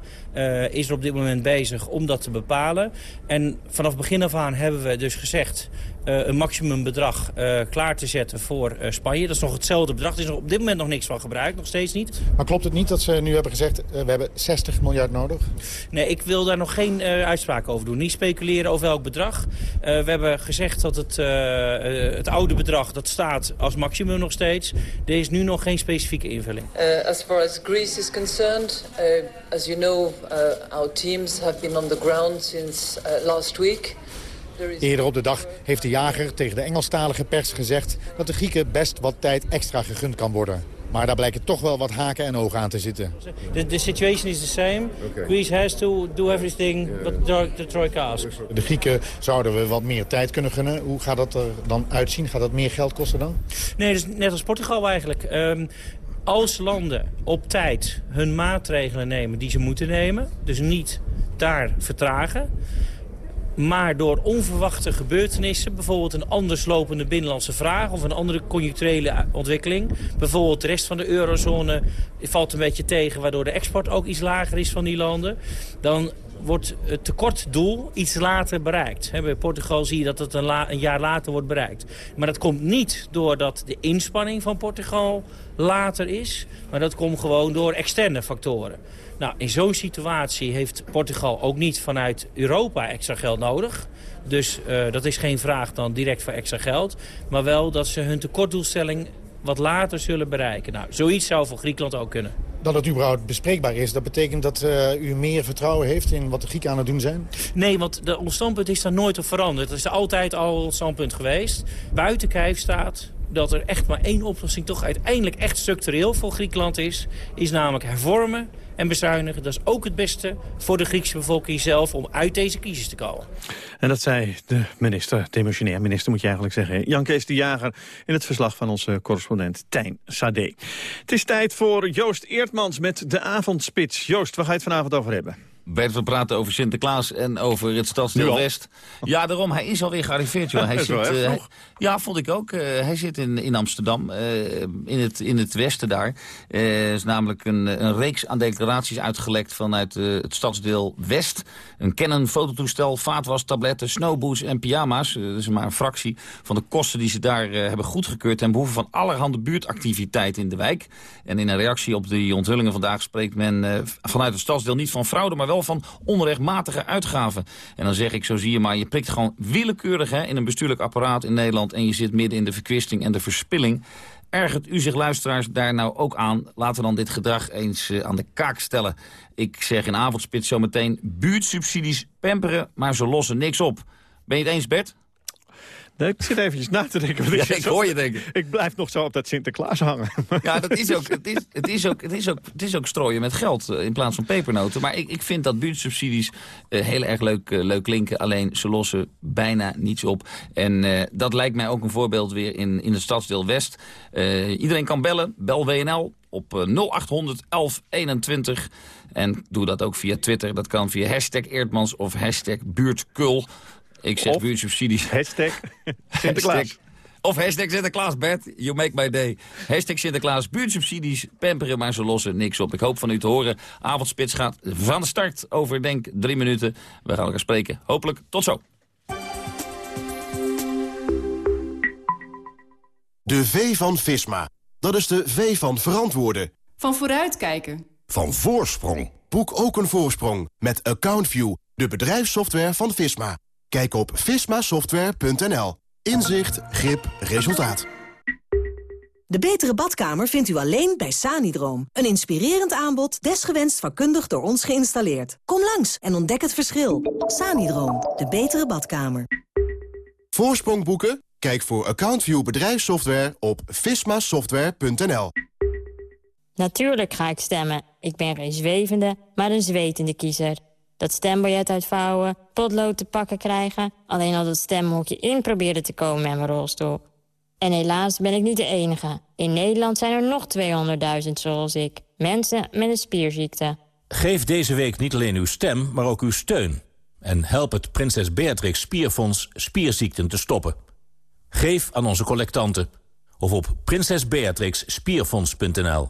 is er op dit moment bezig om dat te bepalen. En vanaf begin af aan hebben we dus gezegd... Uh, een maximumbedrag uh, klaar te zetten voor uh, Spanje. Dat is nog hetzelfde bedrag. Er is nog op dit moment nog niks van gebruikt, nog steeds niet. Maar klopt het niet dat ze nu hebben gezegd... we hebben 60 miljard nodig? Nee, ik wil daar nog geen uitspraak over doen. Niet speculeren over welk bedrag. we hebben gezegd dat het, het oude bedrag, dat staat als maximum nog steeds. Er is nu nog geen specifieke invulling. as far as Greece is concerned, as you know, our teams have been on the ground since last week... Eerder op de dag heeft de jager tegen de Engelstalige pers gezegd... dat de Grieken best wat tijd extra gegund kan worden. Maar daar blijken toch wel wat haken en ogen aan te zitten. The, situation is the same. Greece has to do everything what the Troika asks. De Grieken zouden we wat meer tijd kunnen gunnen. Hoe gaat dat er dan uitzien? Gaat dat meer geld kosten dan? Nee, dat is net als Portugal eigenlijk. Um, als landen op tijd hun maatregelen nemen die ze moeten nemen... dus niet daar vertragen maar door onverwachte gebeurtenissen, bijvoorbeeld een anders lopende binnenlandse vraag... of een andere conjuncturele ontwikkeling, bijvoorbeeld de rest van de eurozone valt een beetje tegen... waardoor de export ook iets lager is van die landen... dan wordt het tekortdoel iets later bereikt. bij Portugal zie je dat het een, jaar later wordt bereikt. Maar dat komt niet doordat de inspanning van Portugal later is... maar dat komt gewoon door externe factoren. Nou, in zo'n situatie heeft Portugal ook niet vanuit Europa extra geld nodig. Dus uh, dat is geen vraag dan direct voor extra geld. Maar wel dat ze hun tekortdoelstelling wat later zullen bereiken. Nou, zoiets zou voor Griekenland ook kunnen. Dat het überhaupt bespreekbaar is, dat betekent dat uh, u meer vertrouwen heeft in wat de Grieken aan het doen zijn? Nee, want de, ons standpunt is daar nooit op veranderd. Dat is altijd al het standpunt geweest. Buiten kijf staat dat er echt maar één oplossing toch uiteindelijk echt structureel voor Griekenland is. Is namelijk hervormen en bezuinigen. Dat is ook het beste voor de Griekse bevolking zelf om uit deze crisis te komen. En dat zei de minister, demissionair minister moet je eigenlijk zeggen. Jan Kees de Jager in het verslag van onze correspondent Tijn Sade. Het is tijd voor Joost Eertmans met de avondspits. Joost, waar ga je het vanavond over hebben? Bert, we praten over Sinterklaas en over het stadsdeel West. Ja, daarom, hij is alweer gearriveerd. Joh. Hij zit, uh, ja, vond ik ook. Uh, hij zit in, in Amsterdam, uh, in, het, in het westen daar. Er is namelijk een, een reeks aan declaraties uitgelekt vanuit het stadsdeel West. Een Canon fototoestel, vaatwas, tabletten, snowboos en pyjama's. dat is maar een fractie van de kosten die ze daar hebben goedgekeurd... ten behoeve van allerhande buurtactiviteit in de wijk. En in een reactie op die onthullingen vandaag spreekt men vanuit het stadsdeel niet van fraude... maar wel van onrechtmatige uitgaven. En dan zeg ik, zo zie je maar, je prikt gewoon willekeurig hè, in een bestuurlijk apparaat in Nederland... en je zit midden in de verkwisting en de verspilling. Ergert u zich, luisteraars, daar nou ook aan? Laten we dan dit gedrag eens uh, aan de kaak stellen. Ik zeg in avondspits zometeen buurtsubsidies pamperen, maar ze lossen niks op. Ben je het eens, Bert? Nee, ik zit eventjes na te denken. Ja, ik, hoor je denken. Ik blijf nog zo op dat Sinterklaas hangen. Ja, dat is ook, het, is, het, is ook, het, is ook, het is ook strooien met geld eh, in plaats van pepernoten. Maar ik, ik vind dat buurtsubsidies uh, heel erg leuk, uh, leuk klinken. Alleen ze lossen bijna niets op. En uh, dat lijkt mij ook een voorbeeld weer in, in het stadsdeel West. iedereen kan bellen. Bel WNL op 0800 1121. En doe dat ook via Twitter. Dat kan via hashtag Eerdmans of hashtag Buurtkul. Ik zeg buurtsubsidies. Hashtag Sinterklaas. of hashtag Sinterklaas, Bert. You make my day. Hashtag Sinterklaas, buurtsubsidies, pamperen, maar ze lossen niks op. Ik hoop van u te horen. Avondspits gaat van de start over, denk, drie minuten. We gaan elkaar spreken. Hopelijk tot zo. De V van Visma. Dat is de V van verantwoorden. Van vooruitkijken. Van voorsprong. Boek ook een voorsprong met AccountView, de bedrijfssoftware van Visma. Kijk op vismasoftware.nl. Inzicht, grip, resultaat. De betere badkamer vindt u alleen bij Sanidroom. Een inspirerend aanbod, desgewenst vakkundig door ons geïnstalleerd. Kom langs en ontdek het verschil. Sanidroom, de betere badkamer. Voorsprong boeken? Kijk voor AccountView bedrijfssoftware op vismasoftware.nl. Natuurlijk ga ik stemmen. Ik ben geen zwevende, maar een zwetende kiezer dat stembiljet uitvouwen, potlood te pakken krijgen... alleen al dat stemhokje in proberen te komen met mijn rolstoel. En helaas ben ik niet de enige. In Nederland zijn er nog 200.000 zoals ik. Mensen met een spierziekte. Geef deze week niet alleen uw stem, maar ook uw steun. En help het Prinses Beatrix Spierfonds spierziekten te stoppen. Geef aan onze collectanten. Of op prinsesbeatrixspierfonds.nl.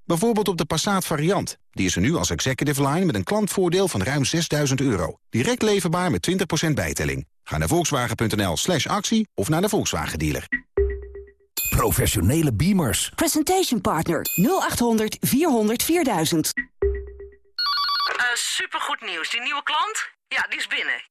Bijvoorbeeld op de Passat variant. Die is er nu als executive line met een klantvoordeel van ruim 6000 euro. Direct leverbaar met 20% bijtelling. Ga naar volkswagen.nl slash actie of naar de Volkswagen dealer. Professionele beamers. Presentation Partner 0800 400 4000. Uh, supergoed nieuws. Die nieuwe klant? Ja, die is binnen.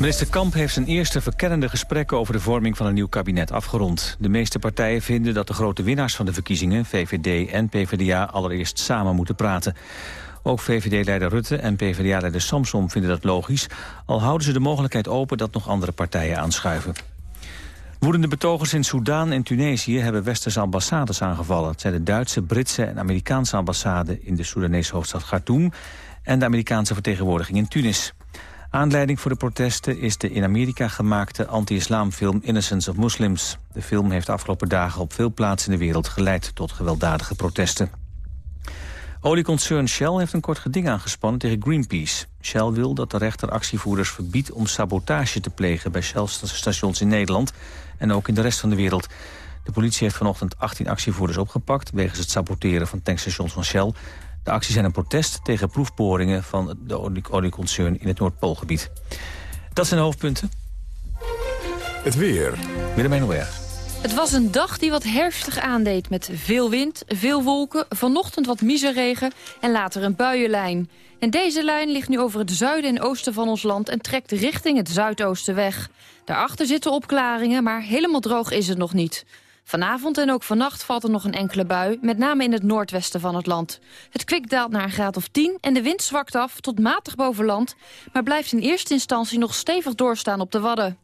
Minister Kamp heeft zijn eerste verkennende gesprekken over de vorming van een nieuw kabinet afgerond. De meeste partijen vinden dat de grote winnaars van de verkiezingen, VVD en PvdA, allereerst samen moeten praten. Ook VVD-leider Rutte en PvdA-leider Samsom vinden dat logisch, al houden ze de mogelijkheid open dat nog andere partijen aanschuiven. Woedende betogers in Soedan en Tunesië hebben westerse ambassades aangevallen. Het zijn de Duitse, Britse en Amerikaanse ambassade in de Soedanese hoofdstad Khartoum en de Amerikaanse vertegenwoordiging in Tunis. Aanleiding voor de protesten is de in Amerika gemaakte anti-islamfilm Innocence of Muslims. De film heeft de afgelopen dagen op veel plaatsen in de wereld geleid tot gewelddadige protesten. Olieconcern Shell heeft een kort geding aangespannen tegen Greenpeace. Shell wil dat de rechter actievoerders verbiedt om sabotage te plegen bij Shell-stations in Nederland en ook in de rest van de wereld. De politie heeft vanochtend 18 actievoerders opgepakt wegens het saboteren van tankstations van Shell. De acties zijn een protest tegen proefboringen van de olieconcern in het Noordpoolgebied. Dat zijn de hoofdpunten. Het weer. Willemijn Weer. Het was een dag die wat herfstig aandeed met veel wind, veel wolken... vanochtend wat miseregen en later een buienlijn. En deze lijn ligt nu over het zuiden en oosten van ons land... en trekt richting het zuidoosten weg. Daarachter zitten opklaringen, maar helemaal droog is het nog niet. Vanavond en ook vannacht valt er nog een enkele bui, met name in het noordwesten van het land. Het kwik daalt naar een graad of 10 en de wind zwakt af tot matig boven land... maar blijft in eerste instantie nog stevig doorstaan op de Wadden.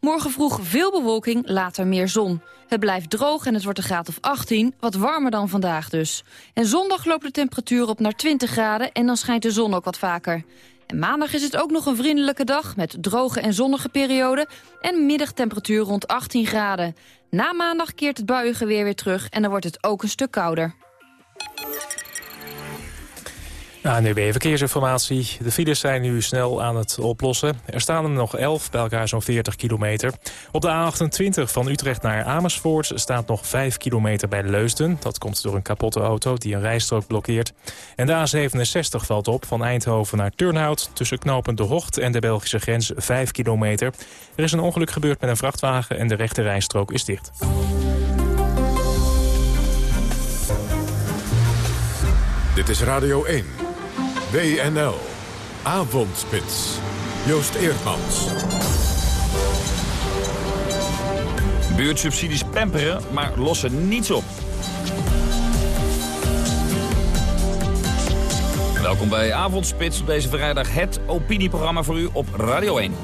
Morgen vroeg veel bewolking, later meer zon. Het blijft droog en het wordt een graad of 18, wat warmer dan vandaag dus. En zondag loopt de temperatuur op naar 20 graden en dan schijnt de zon ook wat vaker. En maandag is het ook nog een vriendelijke dag met droge en zonnige perioden... en middagtemperatuur rond 18 graden. Na maandag keert het buiengeweer weer terug en dan wordt het ook een stuk kouder. ANUB Verkeersinformatie. De files zijn nu snel aan het oplossen. Er staan er nog 11, bij elkaar zo'n 40 kilometer. Op de A28 van Utrecht naar Amersfoort staat nog 5 kilometer bij Leusden. Dat komt door een kapotte auto die een rijstrook blokkeert. En de A67 valt op van Eindhoven naar Turnhout... tussen knooppunt De Hocht en de Belgische grens 5 kilometer. Er is een ongeluk gebeurd met een vrachtwagen en de rechte rijstrook is dicht. Dit is Radio 1. WNL. Avondspits. Joost Eerdmans. Buurtsubsidies pamperen, maar lossen niets op. Welkom bij Avondspits op deze vrijdag. Het opinieprogramma voor u op Radio 1.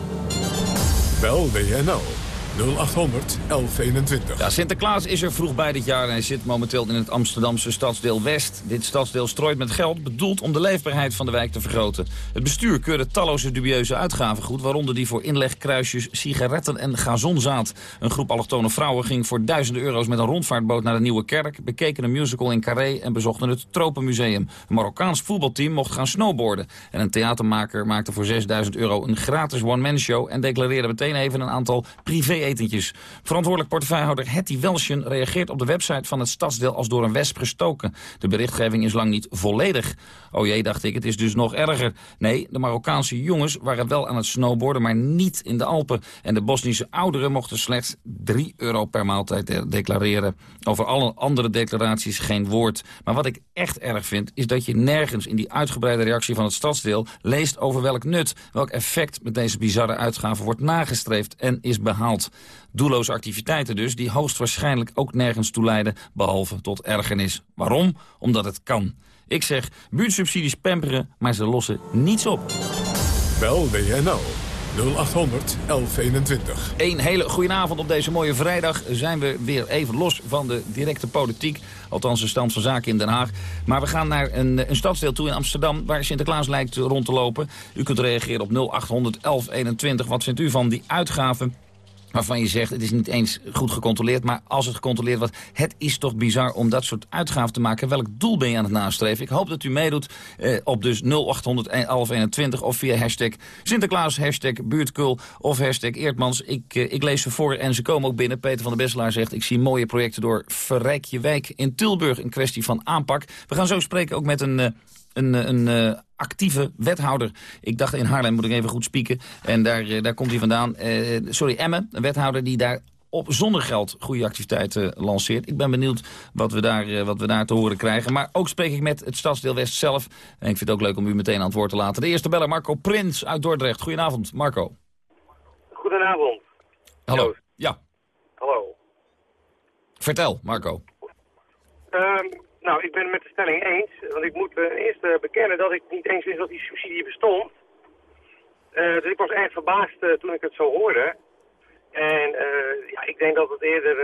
Bel WNL 0800 1121. Ja, Sinterklaas is er vroeg bij dit jaar en hij zit momenteel in het Amsterdamse stadsdeel West. Dit stadsdeel strooit met geld bedoeld om de leefbaarheid van de wijk te vergroten. Het bestuur keurde talloze dubieuze uitgaven goed, waaronder die voor inlegkruisjes, sigaretten en gazonzaad. Een groep allochtone vrouwen ging voor duizenden euro's met een rondvaartboot naar de Nieuwe Kerk, bekeken een musical in Carré en bezochten het Tropenmuseum. Een Marokkaans voetbalteam mocht gaan snowboarden. En een theatermaker maakte voor 6000 euro een gratis one-man show en declareerde meteen even een aantal privé thee-etentjes. Verantwoordelijk portefeuillehouder Hetty Welschen reageert op de website van het stadsdeel als door een wesp gestoken. De berichtgeving is lang niet volledig. Oh jee, dacht ik, het is dus nog erger. Nee, de Marokkaanse jongens waren wel aan het snowboarden, maar niet in de Alpen. En de Bosnische ouderen mochten slechts 3 euro per maaltijd declareren. Over alle andere declaraties geen woord. Maar wat ik echt erg vind, is dat je nergens in die uitgebreide reactie van het stadsdeel leest over welk nut, welk effect met deze bizarre uitgaven wordt nagestreefd en is behaald. Doelloze activiteiten dus, die hoogstwaarschijnlijk ook nergens toe leiden, behalve tot ergernis. Waarom? Omdat het kan. Ik zeg, buurtsubsidies pamperen, maar ze lossen niets op. Bel WNL 0800 1121. Een hele goede avond op deze mooie vrijdag. Zijn we weer even los van de directe politiek. Althans de stand van zaken in Den Haag. Maar we gaan naar een, een stadsdeel toe in Amsterdam... waar Sinterklaas lijkt rond te lopen. U kunt reageren op 0800 1121. Wat vindt u van die uitgaven waarvan je zegt, het is niet eens goed gecontroleerd... maar als het gecontroleerd wordt, het is toch bizar om dat soort uitgaven te maken. Welk doel ben je aan het nastreven? Ik hoop dat u meedoet eh, op dus 081121 of via hashtag Sinterklaas, hashtag Buurtkul of hashtag Eertmans. Ik, eh, ik lees ze voor en ze komen ook binnen. Peter van der Besselaar zegt, ik zie mooie projecten door Verrijk je wijk in Tilburg. Een kwestie van aanpak. We gaan zo spreken ook met een... Uh, een, een uh, actieve wethouder. Ik dacht in Haarlem moet ik even goed spieken. En daar, uh, daar komt hij vandaan. Uh, sorry, Emme, een wethouder die daar op zonder geld goede activiteiten lanceert. Ik ben benieuwd wat we, daar, wat we daar te horen krijgen. Maar ook spreek ik met het Stadsdeel West zelf. En ik vind het ook leuk om u meteen aan het woord te laten. De eerste beller, Marco Prins uit Dordrecht. Goedenavond, Marco. Goedenavond. Hallo. Ja. Hallo. Vertel, Marco. Um, nou, ik ben het met de stelling eens. Want ik moet uh, eerst uh, bekennen dat ik niet eens wist dat die subsidie bestond. Uh, dus ik was erg verbaasd toen ik het zo hoorde. En ja, ik denk dat het eerder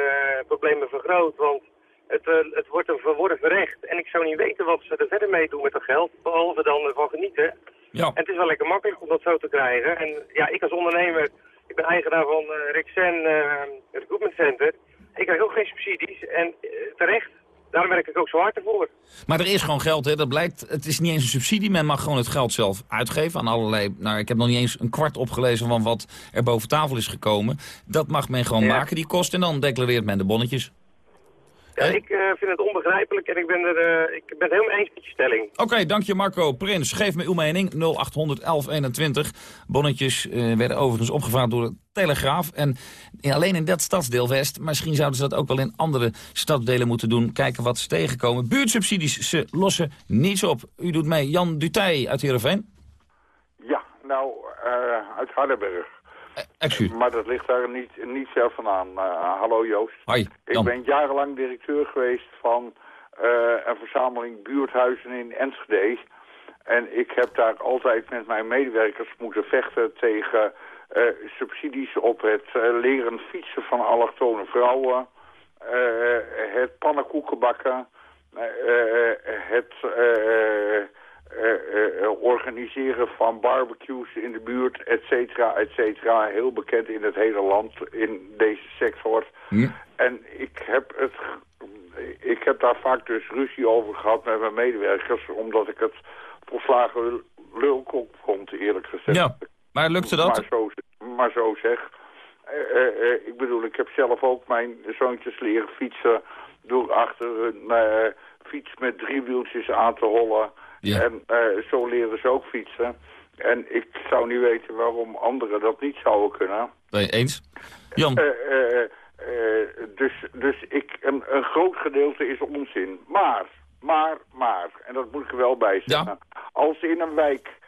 problemen vergroot. Want het, het wordt een verworven recht. En ik zou niet weten wat ze er verder mee doen met dat geld. Behalve dan ervan genieten. Ja. En het is wel lekker makkelijk om dat zo te krijgen. En ja, ik als ondernemer, ik ben eigenaar van Rixen Recruitment Center. Ik krijg ook geen subsidies. En terecht, Daarom werk ik ook zo hard ervoor. Maar er is gewoon geld, hè? dat blijkt. Het is niet eens een subsidie. Men mag gewoon het geld zelf uitgeven aan allerlei... Nou, ik heb nog niet eens een kwart opgelezen van wat er boven tafel is gekomen. Dat mag men gewoon maken, die kosten. En dan declareert men de bonnetjes. Ja, ik uh, vind het onbegrijpelijk en ik ben, er, uh, ik ben het helemaal eens met je stelling. Oké, okay, dank je Marco. Prins, geef me uw mening. 0800 1121. Bonnetjes uh, werden overigens opgevraagd door de Telegraaf. En alleen in dat stadsdeel West, misschien zouden ze dat ook wel in andere stadsdelen moeten doen. Kijken wat ze tegenkomen. Buurtsubsidies, ze lossen niets op. U doet mee. Jan Dutij uit Heerenveen. Ja, nou, uit Hardenberg. Excuus. Maar dat ligt daar niet, niet zelf van aan. Uh, hallo Joost. Hoi, Ik ben jarenlang directeur geweest van uh, een verzameling buurthuizen in Enschede. En ik heb daar altijd met mijn medewerkers moeten vechten tegen uh, subsidies op het leren fietsen van allochtone vrouwen. het pannenkoeken bakken. het organiseren van barbecues in de buurt, et cetera, et cetera. Heel bekend in het hele land in deze sector. Ja. En ik heb, het, ik heb daar vaak dus ruzie over gehad met mijn medewerkers, omdat ik het volslagen lulkop vond, eerlijk gezegd. Ja, maar lukte dat? Maar zo, maar zo zeg. Uh, ik bedoel, ik heb zelf ook mijn zoontjes leren fietsen door achter een fiets met drie wieltjes aan te hollen. Ja. En uh, zo leren ze ook fietsen. En ik zou niet weten waarom anderen dat niet zouden kunnen. Nee, eens? Jan? Uh, uh, dus dus ik, een, een, groot gedeelte is onzin. Maar, maar, maar, en dat moet ik er wel bij zeggen. Ja. Als in een wijk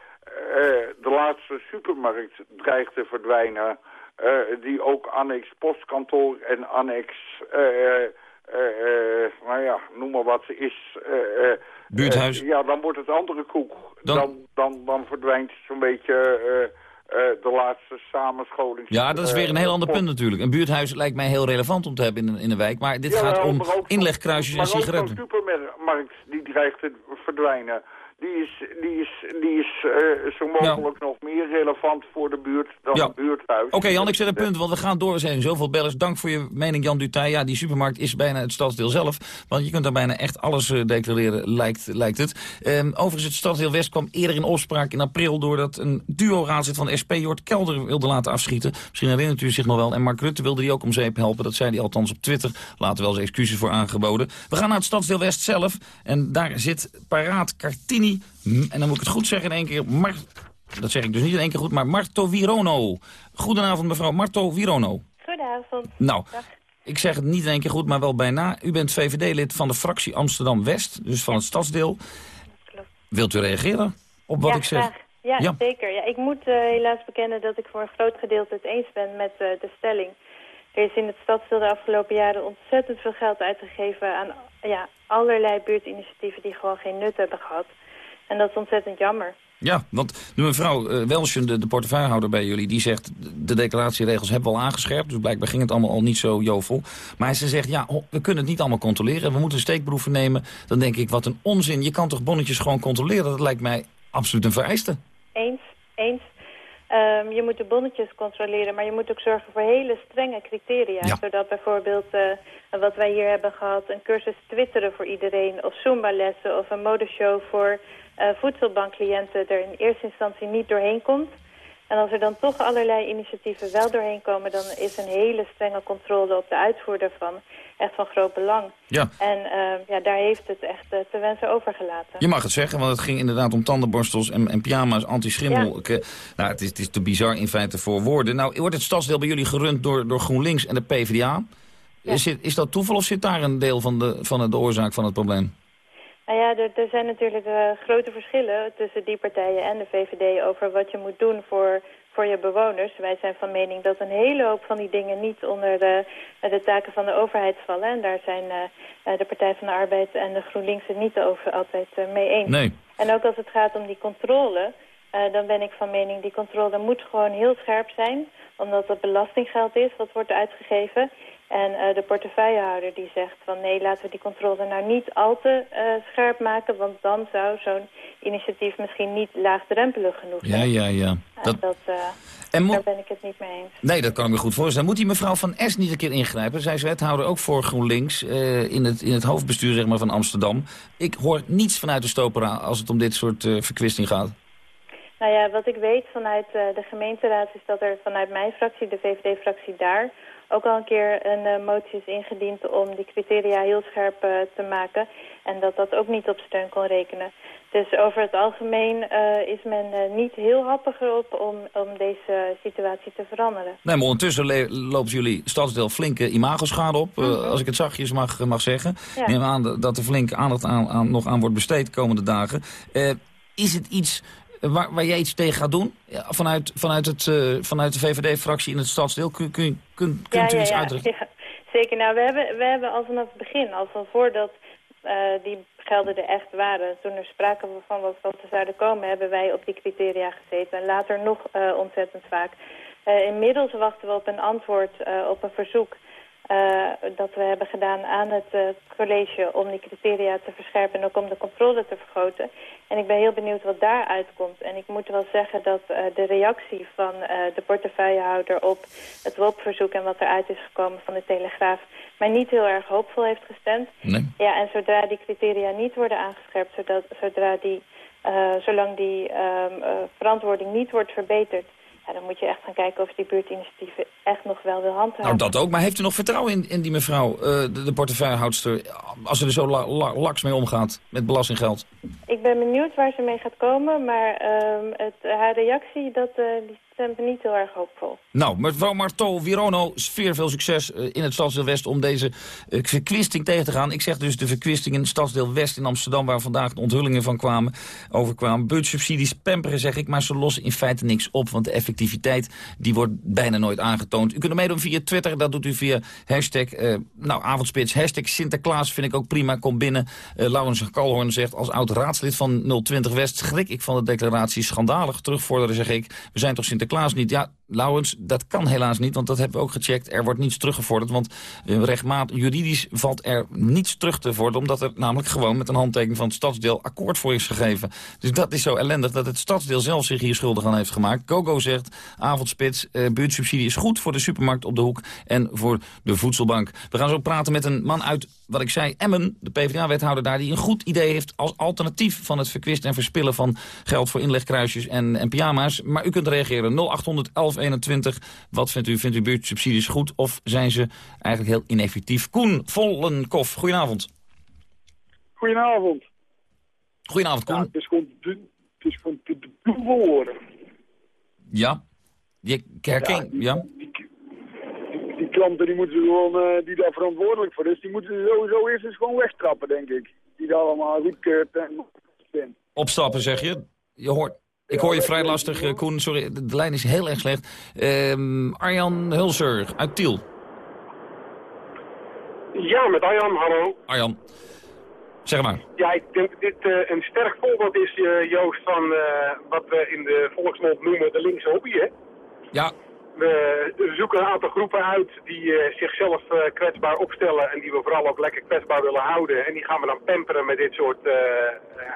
de laatste supermarkt dreigt te verdwijnen... die ook annex postkantoor en annex... nou ja, noem maar wat ze is... Buurthuis? Uh, ja, dan wordt het andere koek. Dan, dan, dan, dan verdwijnt zo'n beetje uh, de laatste samenscholing. Ja, dat is weer een heel ander punt natuurlijk. Een buurthuis lijkt mij heel relevant om te hebben in een, in een wijk. Maar dit ja, gaat om inlegkruisjes en sigaretten. Maar ook een supermarkt die dreigt te verdwijnen. Die is, die is, die is uh, zo mogelijk nog meer relevant voor de buurt dan ja. het buurthuis. Oké, Jan, ik zet een punt, want we gaan door. Er zijn zoveel bellers. Dank voor je mening, Jan Dutay. Ja, die supermarkt is bijna het stadsdeel zelf. Want je kunt daar bijna echt alles uh, declareren, lijkt, lijkt het. Um, overigens, het stadsdeel West kwam eerder in opspraak in april... doordat een duo-raadslid van SP Jort Kelder wilde laten afschieten. Misschien herinnert u zich nog wel. En Mark Rutte wilde die ook om zeep helpen. Dat zei hij althans op Twitter. Later wel eens excuses voor aangeboden. We gaan naar het stadsdeel West zelf. En daar zit paraat Cartini en dan moet ik het goed zeggen in één keer... Mar dat zeg ik dus niet in één keer goed, maar Marto Virono. Goedenavond mevrouw Marto Virono. Goedenavond. Nou, ik zeg het niet in één keer goed, maar wel bijna. U bent VVD-lid van de fractie Amsterdam-West, dus van het stadsdeel. Klopt. Wilt u reageren op wat ik zeg? Ja, ja, zeker. Ja, ik moet uh, helaas bekennen dat ik voor een groot gedeelte het eens ben met uh, de stelling. Er is in het stadsdeel de afgelopen jaren ontzettend veel geld uitgegeven aan ja, allerlei buurtinitiatieven die gewoon geen nut hebben gehad. En dat is ontzettend jammer. Ja, want de mevrouw uh, de, de portefeuillehouder bij jullie... die zegt, de declaratieregels hebben we al aangescherpt... dus blijkbaar ging het allemaal al niet zo jovel. Maar ze zegt, ja, we kunnen het niet allemaal controleren... we moeten steekproeven nemen. Dan denk ik, wat een onzin. Je kan toch bonnetjes gewoon controleren? Dat lijkt mij absoluut een vereiste. Eens, eens. Um, je moet de bonnetjes controleren, maar je moet ook zorgen voor hele strenge criteria. Zodat bijvoorbeeld, uh, wat wij hier hebben gehad, een cursus twitteren voor iedereen... of Zumba-lessen of een modeshow voor voedselbankcliënten er in eerste instantie niet doorheen komt. En als er dan toch allerlei initiatieven wel doorheen komen... dan is een hele strenge controle op de uitvoerder van echt van groot belang. Ja. En uh, ja, daar heeft het echt uh, te wensen overgelaten. Je mag het zeggen, want het ging inderdaad om tandenborstels en, en pyjama's, anti-schimmel. Ja. Nou, het is, het is te bizar in feite voor woorden. Nou, wordt het stadsdeel bij jullie gerund door, door GroenLinks en de PvdA? Ja. Is, is dat toeval of zit daar een deel van de, van de oorzaak van het probleem? Nou ja, er, er zijn natuurlijk uh, grote verschillen tussen die partijen en de VVD over wat je moet doen voor, voor je bewoners. Wij zijn van mening dat een hele hoop van die dingen niet onder de, de taken van de overheid vallen. En daar zijn uh, de Partij van de Arbeid en de GroenLinks het niet over altijd uh, mee eens. Nee. En ook als het gaat om die controle, dan ben ik van mening die controle moet gewoon heel scherp zijn. Omdat het belastinggeld is wat wordt uitgegeven. En uh, de portefeuillehouder die zegt van nee, laten we die controle nou niet al te uh, scherp maken, want dan zou zo'n initiatief misschien niet laagdrempelig genoeg zijn. Ja, ja, ja. Dat, dat uh, en daar ben ik het niet mee eens. Nee, dat kan ik me goed voorstellen. Moet die mevrouw Van S niet een keer ingrijpen? Zij is wethouder ook voor GroenLinks in, het, in het hoofdbestuur zeg maar, van Amsterdam. Ik hoor niets vanuit de stopera als het om dit soort verkwisting gaat. Nou ja, wat ik weet vanuit de gemeenteraad is dat er vanuit mijn fractie, de VVD-fractie daar ook al een keer een uh, motie is ingediend om die criteria heel scherp uh, te maken. En dat dat ook niet op steun kon rekenen. Dus over het algemeen uh, is men niet heel happig op om, om deze situatie te veranderen. Nee, maar ondertussen loopt jullie stadsdeel flinke imagoschade op. Mm -hmm. als ik het zachtjes mag, mag zeggen. Ja. Neem aan dat er flink aandacht aan, aan, nog aan wordt besteed de komende dagen. is het iets waar, waar jij iets tegen gaat doen? Ja, vanuit, vanuit, het, uh, vanuit de VVD-fractie in het stadsdeel. Kun, kun, kun, kunt ja, u iets uitleggen? Ja, zeker. Nou, we hebben, we hebben al vanaf het begin, al van voordat uh, die gelden er echt waren... toen er sprake van wat, er zouden komen... hebben wij op die criteria gezeten. En later nog uh, ontzettend vaak. inmiddels wachten we op een antwoord op een verzoek... Uh, dat we hebben gedaan aan het uh, college om die criteria te verscherpen en ook om de controle te vergroten. En ik ben heel benieuwd wat daaruit komt. En ik moet wel zeggen dat uh, de reactie van de portefeuillehouder op het WOP-verzoek en wat eruit is gekomen van de Telegraaf mij niet heel erg hoopvol heeft gestemd. Nee. Ja, en zodra die criteria niet worden aangescherpt, zodat, zodra die, zolang die um, verantwoording niet wordt verbeterd ja, dan moet je echt gaan kijken of die buurtinitiatieven echt nog wel wil handhaven. Nou, dat ook. Maar heeft u nog vertrouwen in, in die mevrouw, uh, de, de portefeuillehoudster... als ze er zo la, la, laks mee omgaat met belastinggeld? Ik ben benieuwd waar ze mee gaat komen, maar um, het, haar reactie dat, uh, die stemt niet heel erg hoopvol. Nou, mevrouw Marto Virono, sfeer veel succes uh, in het Stadsdeel West om deze uh, verkwisting tegen te gaan. Ik zeg dus de verkwisting in het Stadsdeel West in Amsterdam... waar vandaag de onthullingen van kwamen, overkwamen. Budgetsubsidies pamperen, zeg ik, maar ze lossen in feite niks op... want de effectiviteit die wordt bijna nooit aangetoond. U kunt meedoen via Twitter, dat doet u via hashtag uh, nou, avondspits. Hashtag Sinterklaas vind ik ook prima, kom binnen. Laurens Kalhorn zegt als oud raadslid van 020 West... schrik ik van de declaratie schandalig terugvorderen, zeg ik. We zijn toch Sinterklaas Sinterklaas niet. Ja, Laurens, dat kan helaas niet, want dat hebben we ook gecheckt. Er wordt niets teruggevorderd, want uh, rechtmaat, juridisch valt er niets terug te vorderen... omdat er namelijk gewoon met een handtekening van het stadsdeel akkoord voor is gegeven. Dus dat is zo ellendig dat het stadsdeel zelf zich hier schuldig aan heeft gemaakt. Gogo zegt, avondspits, uh, buurtsubsidie is goed voor de supermarkt op de hoek... en voor de voedselbank. We gaan zo praten met een man uit, wat ik zei, Emmen, de PvdA-wethouder daar... die een goed idee heeft als alternatief van het verkwisten en verspillen van geld voor inlegkruisjes en, en pyjama's. Maar u kunt reageren 0800 1121. Wat vindt u? Vindt u buurtsubsidies goed of zijn ze eigenlijk heel ineffectief? Koen Vollenkoff, goedenavond. Goedenavond. Goedenavond, Koen. Het is gewoon, het is te worden. Ja, je herken, ja. Die, klanten die moeten gewoon, uh, die daar verantwoordelijk voor is, die moeten sowieso eerst eens gewoon wegtrappen, denk ik. Die daar allemaal goedkeurt en... Opstappen, zeg je? Je hoort... Ik hoor je vrij lastig, Koen. Sorry, de lijn is heel erg slecht. Um, Arjan Hulser uit Tiel. Ja, met Arjan, hallo. Arjan, zeg maar. Ja, ik denk dat dit uh, een sterk voorbeeld is, uh, Joost, van uh, wat we in de volksmond noemen de linkse hobby, hè? Ja. We zoeken een aantal groepen uit die zichzelf kwetsbaar opstellen en die we vooral ook lekker kwetsbaar willen houden. En die gaan we dan pamperen met dit soort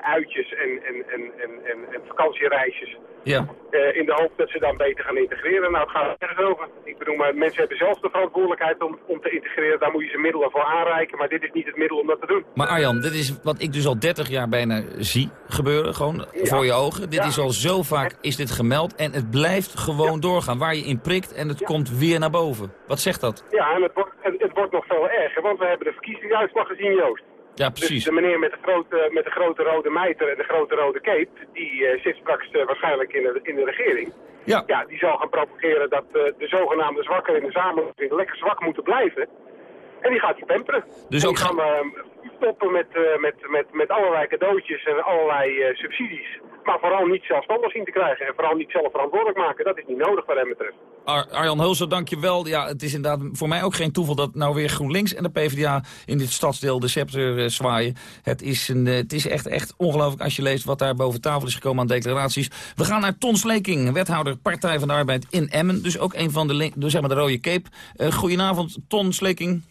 uitjes en, en, en, en, en, en vakantiereisjes. Ja. In de hoop dat ze dan beter gaan integreren. Nou, het gaat ergens over. Ik bedoel, maar mensen hebben zelf de verantwoordelijkheid om, om te integreren. Daar moet je ze middelen voor aanreiken, maar dit is niet het middel om dat te doen. Maar Arjan, dit is wat ik dus al 30 jaar bijna zie gebeuren, gewoon ja. voor je ogen. Dit ja. is al zo vaak, is dit gemeld en het blijft gewoon ja. doorgaan. Waar je in prikt en het komt weer naar boven. Wat zegt dat? Ja, en het wordt, het wordt nog veel erger, want we hebben de verkiezingsuitslag gezien, Joost. Ja, precies. Dus de meneer met de grote, met de grote rode mijter en de grote rode cape, die uh, zit straks uh, waarschijnlijk in de, in de regering. Ja. ja. Die zal gaan propageren dat uh, de zogenaamde zwakken in de samenleving lekker zwak moeten blijven. En die gaat die pamperen. Dus en ook die gaan we stoppen met, met, met, met allerlei cadeautjes en allerlei subsidies. Maar vooral niet zelfstandig zien te krijgen. En vooral niet zelf verantwoordelijk maken. Dat is niet nodig wat hem betreft. Ar Arjan Hulser, dankjewel. Ja, het is inderdaad voor mij ook geen toeval dat nou weer GroenLinks en de PvdA in dit stadsdeel de scepter uh, zwaaien. Het is, een, uh, het is echt, echt ongelooflijk als je leest wat daar boven tafel is gekomen aan declaraties. We gaan naar Ton Sleking, wethouder Partij van de Arbeid in Emmen. Dus ook een van de, dus zeg maar de rode cape. Uh, goedenavond, Ton Sleking.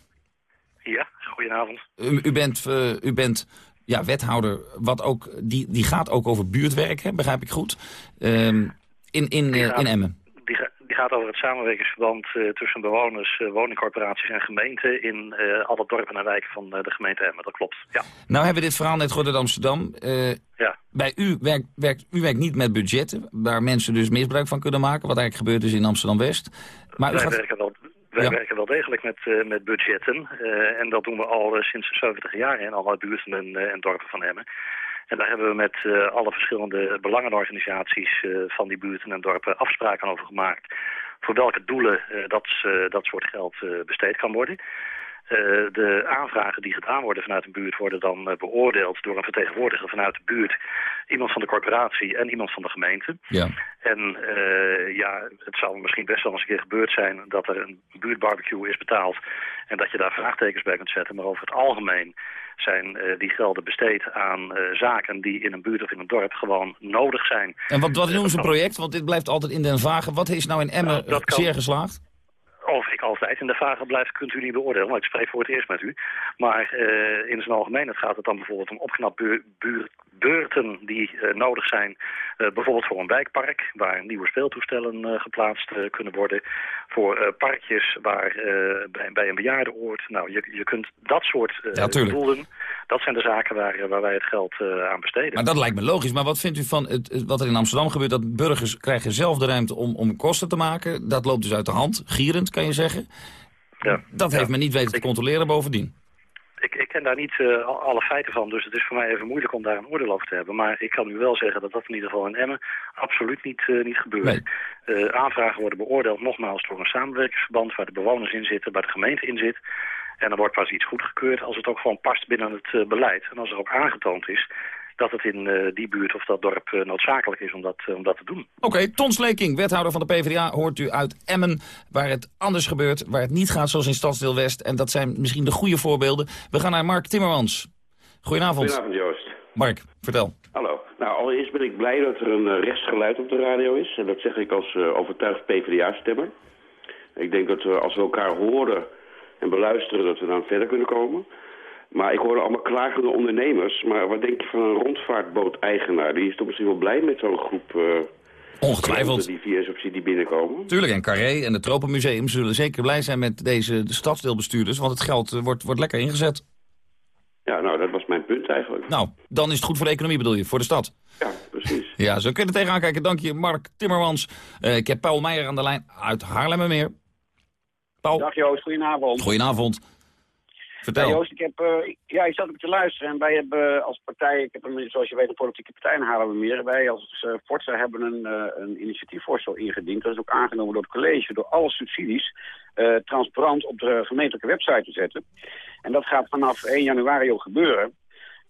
Ja, goedenavond. U, u bent, u bent ja, wethouder, wat ook, die, die gaat ook over buurtwerk, hè, begrijp ik goed, um, in, in, uh, gaat, in Emmen. Die, die, gaat over het samenwerkingsverband uh, tussen bewoners, uh, woningcorporaties en gemeenten in alle dorpen en wijken van de gemeente Emmen, dat klopt, ja. Nou hebben we dit verhaal net gehoord uit Amsterdam. ja. Bij u werkt, werkt, u werkt niet met budgetten, waar mensen dus misbruik van kunnen maken, wat eigenlijk gebeurt is in Amsterdam-West. Maar Wij u gaat... werken wel wij ja. werken wel degelijk met, uh, met budgetten. Uh, en dat doen we al uh, sinds de 70 jaar in alle buurten en, en, dorpen van Emmen. En daar hebben we met alle verschillende belangenorganisaties van die buurten en dorpen afspraken over gemaakt. Voor welke doelen dat, dat soort geld besteed kan worden. Uh, de aanvragen die gedaan worden vanuit een buurt worden dan uh, beoordeeld door een vertegenwoordiger vanuit de buurt. Iemand van de corporatie en iemand van de gemeente. Ja. En uh, ja, het zal misschien best wel eens een keer gebeurd zijn dat er een buurtbarbecue is betaald. En dat je daar vraagtekens bij kunt zetten. Maar over het algemeen zijn die gelden besteed aan zaken die in een buurt of in een dorp gewoon nodig zijn. En wat, wat noemen ze een project? Want dit blijft altijd in den vage. Wat is nou in Emmen nou, zeer geslaagd? Of ik altijd in de vragen blijf, kunt u niet beoordelen. Maar ik spreek voor het eerst met u. Maar uh, in zijn algemeenheid gaat het dan bijvoorbeeld om opknap buurt, beurten die uh, nodig zijn. Uh, bijvoorbeeld voor een wijkpark, waar nieuwe speeltoestellen geplaatst kunnen worden. Voor parkjes waar, bij, bij, een bejaardenoord. Nou, je, je kunt dat soort ja, doelen, dat zijn de zaken waar, waar wij het geld aan besteden. Maar dat lijkt me logisch. Maar wat vindt u van het, het, wat er in Amsterdam gebeurt? Dat burgers krijgen zelf de ruimte om, om kosten te maken. Dat loopt dus uit de hand, gierend kan je zeggen. Ja. Dat heeft men niet weten te controleren bovendien. Ik, ik ken daar niet uh, alle feiten van, dus het is voor mij even moeilijk om daar een oordeel over te hebben. Maar ik kan u wel zeggen dat dat in ieder geval in Emmen absoluut niet, uh, niet gebeurt. Nee. Uh, aanvragen worden beoordeeld nogmaals door een samenwerkingsverband waar de bewoners in zitten, waar de gemeente in zit. En dan wordt pas iets goedgekeurd als het ook gewoon past binnen het beleid. En als er ook aangetoond is dat het in uh, die buurt of dat dorp uh, noodzakelijk is om dat, uh, om dat te doen. Oké, okay, Ton Sleking, wethouder van de PvdA, hoort u uit Emmen... waar het anders gebeurt, waar het niet gaat zoals in Stadsdeel West. En dat zijn misschien de goede voorbeelden. We gaan naar Mark Timmermans. Goedenavond. Goedenavond, Joost. Mark, vertel. Hallo. Nou, allereerst ben ik blij dat er een rechtsgeluid op de radio is. En dat zeg ik als uh, overtuigd PvdA-stemmer. Ik denk dat we, als we elkaar horen en beluisteren, dat we dan verder kunnen komen. Maar ik hoor allemaal klagende ondernemers. Maar wat denk je van een rondvaartboot-eigenaar? Die is toch misschien wel blij met zo'n groep... Uh, Ongetwijfeld. Die via subsidie binnenkomen. Tuurlijk, en Carré en het Tropenmuseum zullen zeker blij zijn met deze de stadsdeelbestuurders. Want het geld wordt, wordt lekker ingezet. Ja, nou, dat was mijn punt eigenlijk. Nou, dan is het goed voor de economie bedoel je, voor de stad. Ja, precies. Ja, zo kun je er tegenaan kijken. Dank je, Mark Timmermans. Uh, ik heb Paul Meijer aan de lijn uit Haarlemmermeer. Paul. Dag Joost, goedenavond. Goedenavond. Vertel. Joost, ik heb, uh, ja, ik zat ook te luisteren en wij hebben als partij, ik heb een, zoals je weet een politieke partij in Haarlemmermeer. Wij als uh, Forza hebben een, uh, een initiatiefvoorstel ingediend. Dat is ook aangenomen door het college, door alle subsidies transparant op de gemeentelijke website te zetten. En dat gaat vanaf 1 januari ook gebeuren.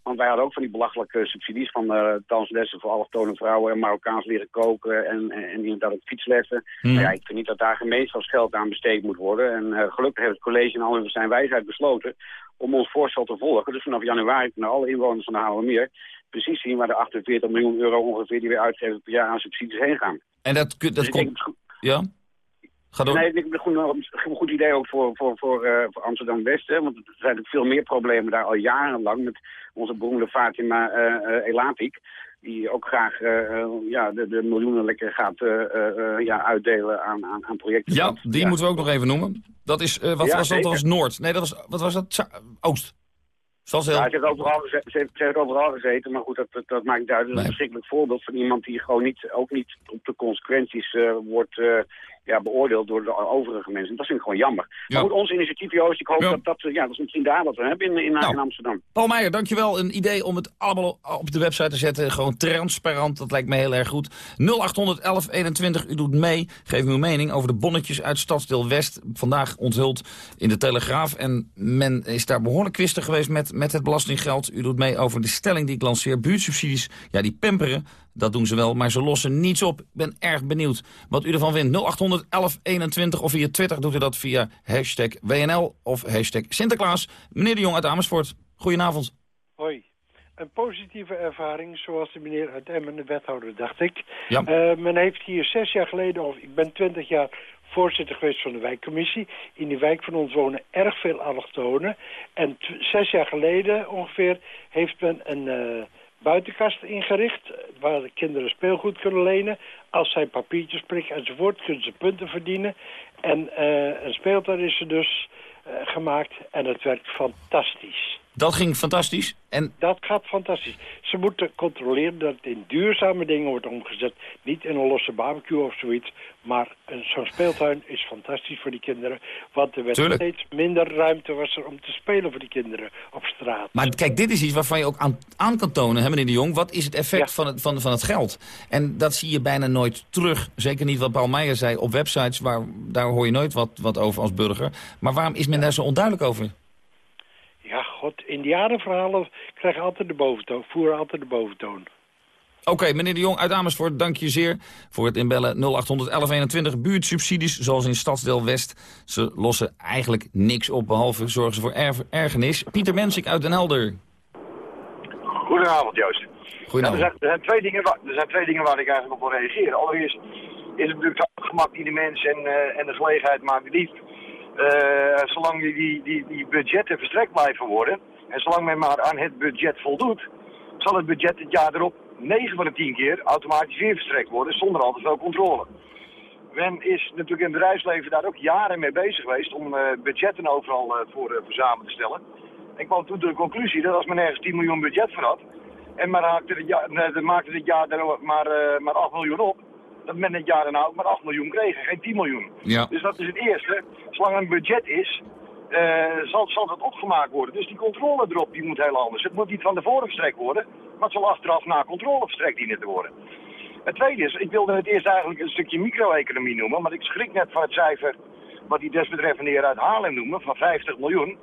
Want wij hadden ook van die belachelijke subsidies van uh, danslessen voor allochtone vrouwen en Marokkaans leren koken en, en, en inderdaad ook fietslessen. Mm. Maar ja, ik vind niet dat daar gemeenschapsgeld aan besteed moet worden. En uh, gelukkig heeft het college in al zijn wijsheid besloten om ons voorstel te volgen. Dus vanaf januari kunnen alle inwoners van de Haarlemmermeer precies zien waar de 48 miljoen euro ongeveer die we uitgeven per jaar aan subsidies heen gaan. En dat, dat dus komt... Ja? Ga door. Nee, ik het een goed idee ook voor, voor, voor, uh, voor Amsterdam-West. Want er zijn natuurlijk veel meer problemen daar al jarenlang met onze beroemde Fatima uh, Elatik. Die ook graag uh, ja, de, de, miljoenen lekker gaat ja, uitdelen aan, aan, aan, projecten. Ja, die ja. moeten we ook nog even noemen. Dat is, wat ja, was dat? Dat was Noord. Nee, dat was, wat was dat? Oost. Zoals heel... Ja, ze heeft, overal gezeten, ze heeft overal gezeten, maar goed, dat, dat, dat maakt duidelijk. Nee. een verschrikkelijk voorbeeld van iemand die gewoon niet, ook niet op de consequenties uh, wordt uh, ja, beoordeeld door de overige mensen. Dat vind ik gewoon jammer. Ja. Maar goed, ons initiatief, Joost, ik hoop ja. dat dat, ja, dat is misschien daar wat we hebben in, in, nou, in Amsterdam. Paul Meijer, dankjewel. Een idee om het allemaal op de website te zetten. Gewoon transparant, dat lijkt me heel erg goed. 0800 1121, u doet mee. Geef uw mening over de bonnetjes uit Stadsdeel West. Vandaag onthuld in de Telegraaf. En men is daar behoorlijk kwistig geweest met, met het belastinggeld. U doet mee over de stelling die ik lanceer. Buurtsubsidies, ja, die pamperen. Dat doen ze wel, maar ze lossen niets op. Ik ben erg benieuwd wat u ervan vindt. 0800 1121 of via Twitter doet u dat via hashtag WNL of hashtag Sinterklaas. Meneer de Jong uit Amersfoort, goedenavond. Hoi. Een positieve ervaring, zoals de meneer uit Emmen, de wethouder, dacht ik. Ja. Uh, men heeft hier zes jaar geleden, of ik ben twintig jaar voorzitter geweest van de wijkcommissie. In die wijk van ons wonen erg veel allochtonen. En zes jaar geleden ongeveer heeft men een... Uh, buitenkast ingericht... waar de kinderen speelgoed kunnen lenen. Als zij papiertjes prikken enzovoort, kunnen ze punten verdienen. En uh, een speeltuin is er dus uh, gemaakt en het werkt fantastisch. Dat ging fantastisch? En... Dat gaat fantastisch. Ze moeten controleren dat het in duurzame dingen wordt omgezet. Niet in een losse barbecue of zoiets. Maar zo'n speeltuin is fantastisch voor die kinderen. Want er werd Tuurlijk. steeds minder ruimte was er om te spelen voor die kinderen op straat. Maar kijk, dit is iets waarvan je ook aan, aan kan tonen, hè, meneer de Jong. Wat is het effect ja. van, het, van, van het geld? En dat zie je bijna nooit terug. Zeker niet wat Paul Meijer zei op websites. Waar, daar hoor je nooit wat, wat over als burger. Maar waarom is men daar zo onduidelijk over? God, indianenverhalen krijgen altijd de boventoon, voeren altijd de boventoon. Oké, okay, meneer de Jong uit Amersfoort, dank je zeer voor het inbellen 081121 buurtsubsidies, zoals in Stadsdeel West. Ze lossen eigenlijk niks op, behalve zorgen ze voor er ergernis. Pieter Mensik uit Den Helder. Goedenavond, Joost. Goedenavond. Ja, er, zijn, er, zijn twee dingen waar, er zijn twee dingen waar ik eigenlijk op wil reageren. Allereerst is het natuurlijk het gemak die de mens en, uh, en de gelegenheid maakt lief. Uh, zolang die, die, die, budgetten verstrekt blijven worden, en zolang men maar aan het budget voldoet, zal het budget het jaar erop 9 van de 10 keer automatisch weer verstrekt worden, zonder al te veel controle. Men is natuurlijk in het bedrijfsleven daar ook jaren mee bezig geweest om uh, budgetten overal uh, voor verzameld te stellen. Ik kwam toen de conclusie dat als men ergens 10 miljoen budget voor had, en nee, maakte het jaar maar, maar 8 miljoen op, dat men het jaar daarna ook maar 8 miljoen kreeg, geen 10 miljoen. Ja. Dus dat is het eerste. Zolang er een budget is, uh, zal, zal dat opgemaakt worden. Dus die controle erop die moet heel anders. Het moet niet van tevoren verstrekt worden, maar het zal achteraf na controle verstrekt dienen te worden. Het tweede is, ik wilde het eerst eigenlijk een stukje micro-economie noemen, want ik schrik net van het cijfer wat die desbetreffende heer uit Haarlem noemen, van 50 miljoen.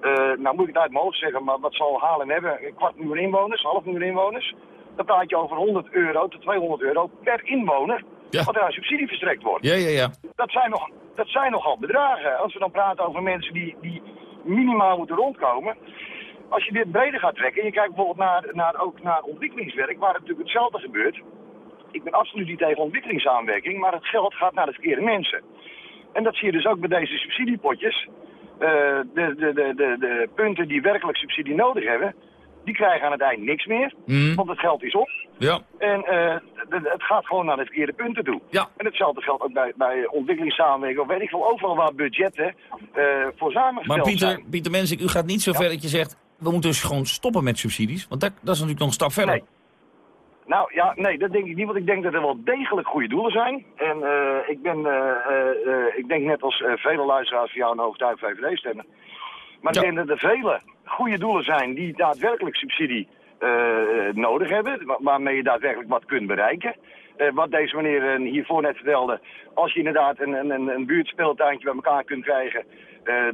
Uh, nou moet ik het uit mijn hoofd zeggen, maar wat zal Haarlem hebben? Een kwart miljoen inwoners, half miljoen inwoners. Dan praat je over 100 euro tot 200 euro per inwoner, ja. wat er aan subsidie verstrekt wordt. Ja, ja, ja. Dat zijn, nog, dat zijn nogal bedragen. Als we dan praten over mensen die, die minimaal moeten rondkomen. Als je dit breder gaat trekken, en je kijkt bijvoorbeeld naar, naar, ook naar ontwikkelingswerk, waar natuurlijk hetzelfde gebeurt. Ik ben absoluut niet tegen ontwikkelingssamenwerking, maar het geld gaat naar de verkeerde mensen. En dat zie je dus ook bij deze subsidiepotjes. Uh, de, de, de, de, de punten die werkelijk subsidie nodig hebben, die krijgen aan het eind niks meer, Mhm. want het geld is op. Ja. En eh, het gaat gewoon naar de verkeerde punten toe. Ja. En hetzelfde geldt ook bij, bij ontwikkelingssamenwerking, of weet ik veel, overal waar budgetten eh, voor samengesteld Maar Pieter, zijn. Pieter Mensink, u gaat niet zo ver dat je zegt... we moeten dus gewoon stoppen met subsidies. Want dat, dat is natuurlijk nog een stap verder. Nou ja, nee, dat denk ik niet, want ik denk dat er wel degelijk goede doelen zijn. En eh, ik ben, ik denk net als vele luisteraars van jou een overtuigd VVD stemmen. Maar ik denk dat er vele goede doelen zijn die daadwerkelijk subsidie eh, nodig hebben, wa- waarmee je daadwerkelijk wat kunt bereiken. Eh, wat deze meneer eh, hiervoor net vertelde, als je inderdaad een, een, een, buurtspeeltuintje bij elkaar kunt krijgen,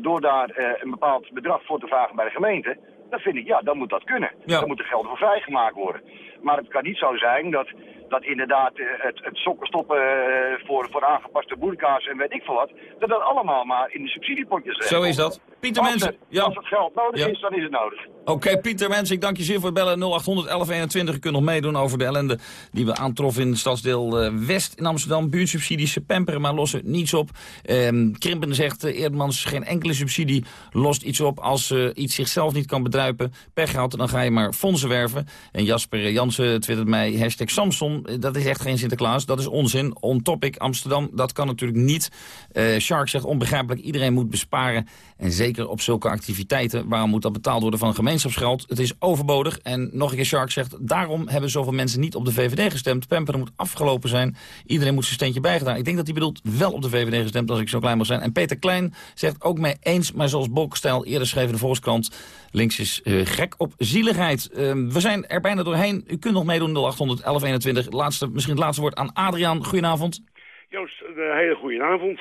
door daar een bepaald bedrag voor te vragen bij de gemeente, dan vind ik, ja, dan moet dat kunnen. Dan moet er geld voor vrijgemaakt worden. Maar het kan niet zo zijn dat, dat inderdaad eh, het, het sokken stoppen eh, voor, voor aangepaste boerka's en weet ik veel wat, dat dat allemaal maar in de subsidiepotjes eh, Zo is dat. Pieter als Mensen, het, ja. Als het geld nodig Ja. is, dan is het nodig. Oké, Pieter Mensink, dank je zeer voor het bellen. 0800 1121. Je kunt nog meedoen over de ellende die we aantroffen in het stadsdeel eh, West in Amsterdam. Buurtsubsidies, ze pamperen, maar lossen niets op. Ehm, Krimpen zegt, eh, Eerdmans, geen enkele subsidie lost iets op als iets zichzelf niet kan bedruipen. Pech gehad, dan ga je maar fondsen werven. En Jasper Jansen twittert mij, hashtag Samson, eh, dat is echt geen Sinterklaas. Dat is onzin. On topic, Amsterdam, dat kan natuurlijk niet. Eh, Shark zegt, onbegrijpelijk, iedereen moet besparen. En zeker op zulke activiteiten, waarom moet dat betaald worden van gemeenschapsgeld? Het is overbodig. En nog een keer Shark zegt, daarom hebben zoveel mensen niet op de VVD gestemd. Pamperen moet afgelopen zijn. Iedereen moet zijn steentje bijgedaan. Ik denk dat hij bedoelt wel op de VVD gestemd, als ik zo klein mag zijn. En Peter Klein zegt ook mee eens, maar zoals Bolkestijl eerder schreef in de Volkskrant... links is eh, gek op zieligheid. Eh, we zijn er bijna doorheen. U kunt nog meedoen, 0800 1121. Laatste, misschien het laatste woord aan Adriaan. Goedenavond. Joost, een hele goede avond.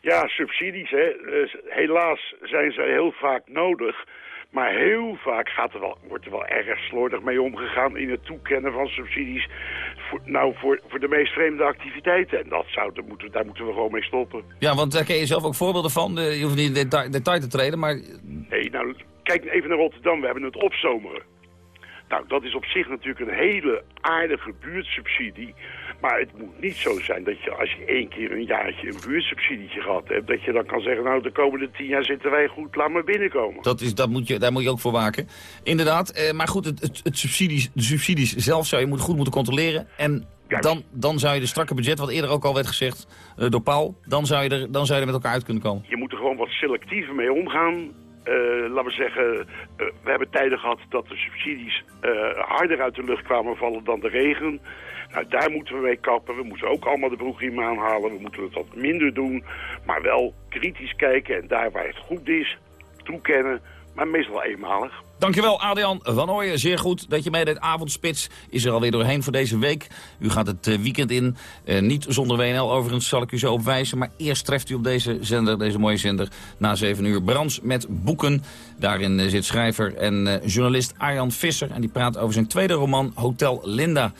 Ja, subsidies, hè. Eh, helaas zijn ze heel vaak nodig. Maar heel vaak gaat er wel, wordt er wel erg slordig mee omgegaan in het toekennen van subsidies. Voor, nou, voor, voor de meest vreemde activiteiten. En dat zou, daar, moeten, daar moeten we gewoon mee stoppen. Ja, want daar ken je zelf ook voorbeelden van. Eh, Je hoeft niet in detail, detail te treden, maar Nee, nou, kijk even naar Rotterdam. We hebben het opzomeren. Nou, dat is op zich natuurlijk een hele aardige buurtsubsidie. Maar het moet niet zo zijn dat je als je één keer een jaartje een buurtsubsidietje gehad hebt... dat je dan kan zeggen, nou, de komende tien jaar zitten wij goed, laat maar binnenkomen. Dat is, dat moet je, daar moet je ook voor waken. Inderdaad, eh, maar goed, het, het, het subsidies, de subsidies zelf zou je moet, goed moeten controleren. En dan, dan zou je de strakke budget, wat eerder ook al werd gezegd eh, door Paul... Dan zou, je er, dan zou je er met elkaar uit kunnen komen. Je moet er gewoon wat selectiever mee omgaan. Eh, laten we zeggen, eh, we hebben tijden gehad dat de subsidies eh, harder uit de lucht kwamen vallen dan de regen. Nou, daar moeten we mee kappen. We moeten ook allemaal de broekriem aanhalen. We moeten het wat minder doen, maar wel kritisch kijken. En daar waar het goed is, toekennen, maar meestal eenmalig. Dankjewel, Adrian van Ooyen. Zeer goed dat je meedeed. Avondspits is er alweer doorheen voor deze week. U gaat het eh, weekend in. Eh, niet zonder WNL overigens, zal ik u zo op wijzen. Maar eerst treft u op deze zender, deze mooie zender, na 7 uur Brands met boeken. Daarin eh, zit schrijver en journalist Arjan Visser. En die praat over zijn tweede roman Hotel Linda.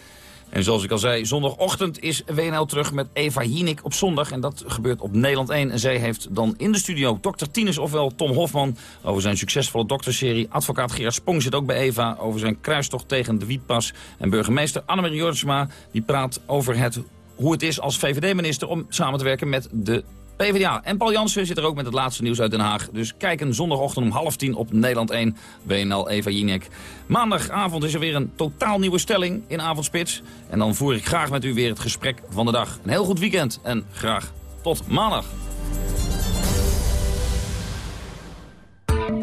En zoals ik al zei, zondagochtend is WNL terug met Eva Jinek op zondag. En dat gebeurt op Nederland 1. En zij heeft dan in de studio dokter Tinus, ofwel Tom Hofman... over zijn succesvolle dokterserie. Advocaat Gerard Spong zit ook bij Eva over zijn kruistocht tegen de wietpas. En burgemeester Annemarie Jortsma die praat over het, hoe het is als VVD-minister... om samen te werken met de PvdA. En Paul Jansen zit er ook met het laatste nieuws uit Den Haag. Dus kijken zondagochtend om half tien op Nederland 1. WNL Eva Jinek. Maandagavond is er weer een totaal nieuwe stelling in Avondspits. En dan voer ik graag met u weer het gesprek van de dag. Een heel goed weekend en graag tot maandag.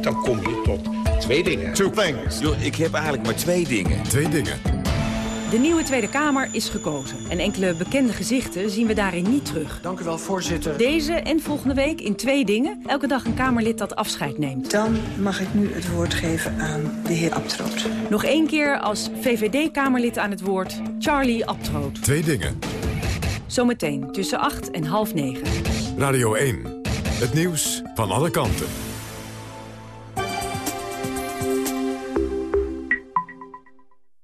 Dan kom je tot twee dingen. Two things. Yo, ik heb eigenlijk maar twee dingen. Twee dingen. De nieuwe Tweede Kamer is gekozen. En enkele bekende gezichten zien we daarin niet terug. Dank u wel, voorzitter. Deze en volgende week in twee dingen. Elke dag een Kamerlid dat afscheid neemt. Dan mag ik nu het woord geven aan de heer Abtroot. Nog één keer als VVD-Kamerlid aan het woord Charlie Abtroot. Twee dingen. Zometeen tussen acht en half negen. Radio 1. Het nieuws van alle kanten.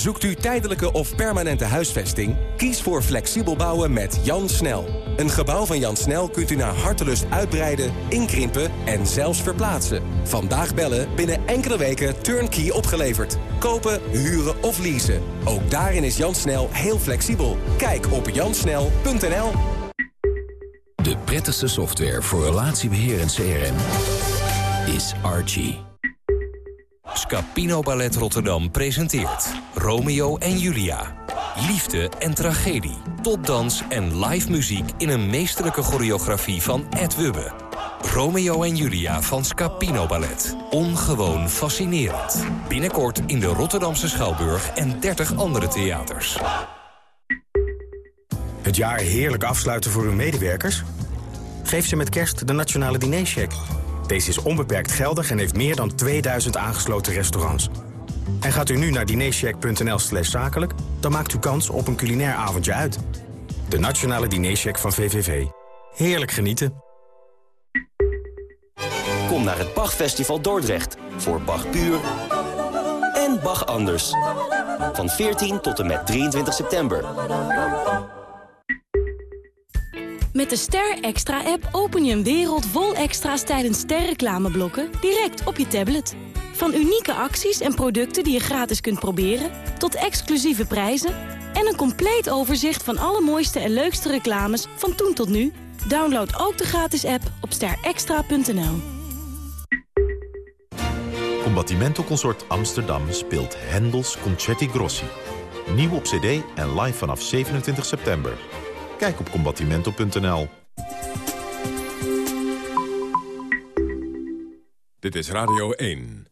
Zoekt u tijdelijke of permanente huisvesting? Kies voor flexibel bouwen met Jan Snel. Een gebouw van Jan Snel kunt u naar hartelust uitbreiden, inkrimpen en zelfs verplaatsen. Vandaag bellen, binnen enkele weken turnkey opgeleverd. Kopen, huren of leasen. Ook daarin is Jan Snel heel flexibel. Kijk op jansnel.nl De prettigste software voor relatiebeheer en CRM is Archie. Scapino Ballet Rotterdam presenteert Romeo en Julia. Liefde en tragedie, topdans en live muziek in een meesterlijke choreografie van Ed Wubbe. Romeo en Julia van Scapino Ballet. Ongewoon fascinerend. Binnenkort in de Rotterdamse Schouwburg en 30 andere theaters. Het jaar heerlijk afsluiten voor uw medewerkers? Geef ze met kerst de Nationale Dinercheck. Deze is onbeperkt geldig en heeft meer dan 2000 aangesloten restaurants. En gaat u nu naar dinercheck.nl slash zakelijk... dan maakt u kans op een culinair avondje uit. De Nationale Dinercheck van VVV. Heerlijk genieten. Kom naar het Bachfestival Dordrecht voor Bach Puur en Bach Anders. Van 14 tot en met 23 september. Met de Ster Extra-app open je een wereld vol extra's tijdens sterreclameblokken direct op je tablet. Van unieke acties en producten die je gratis kunt proberen, tot exclusieve prijzen en een compleet overzicht van alle mooiste en leukste reclames van toen tot nu. Download ook de gratis app op sterextra.nl. Combattimento Consort Amsterdam speelt Hendels Concerti Grossi. Nieuw op cd en live vanaf 27 september. Kijk op combattimento.nl. Dit is Radio 1.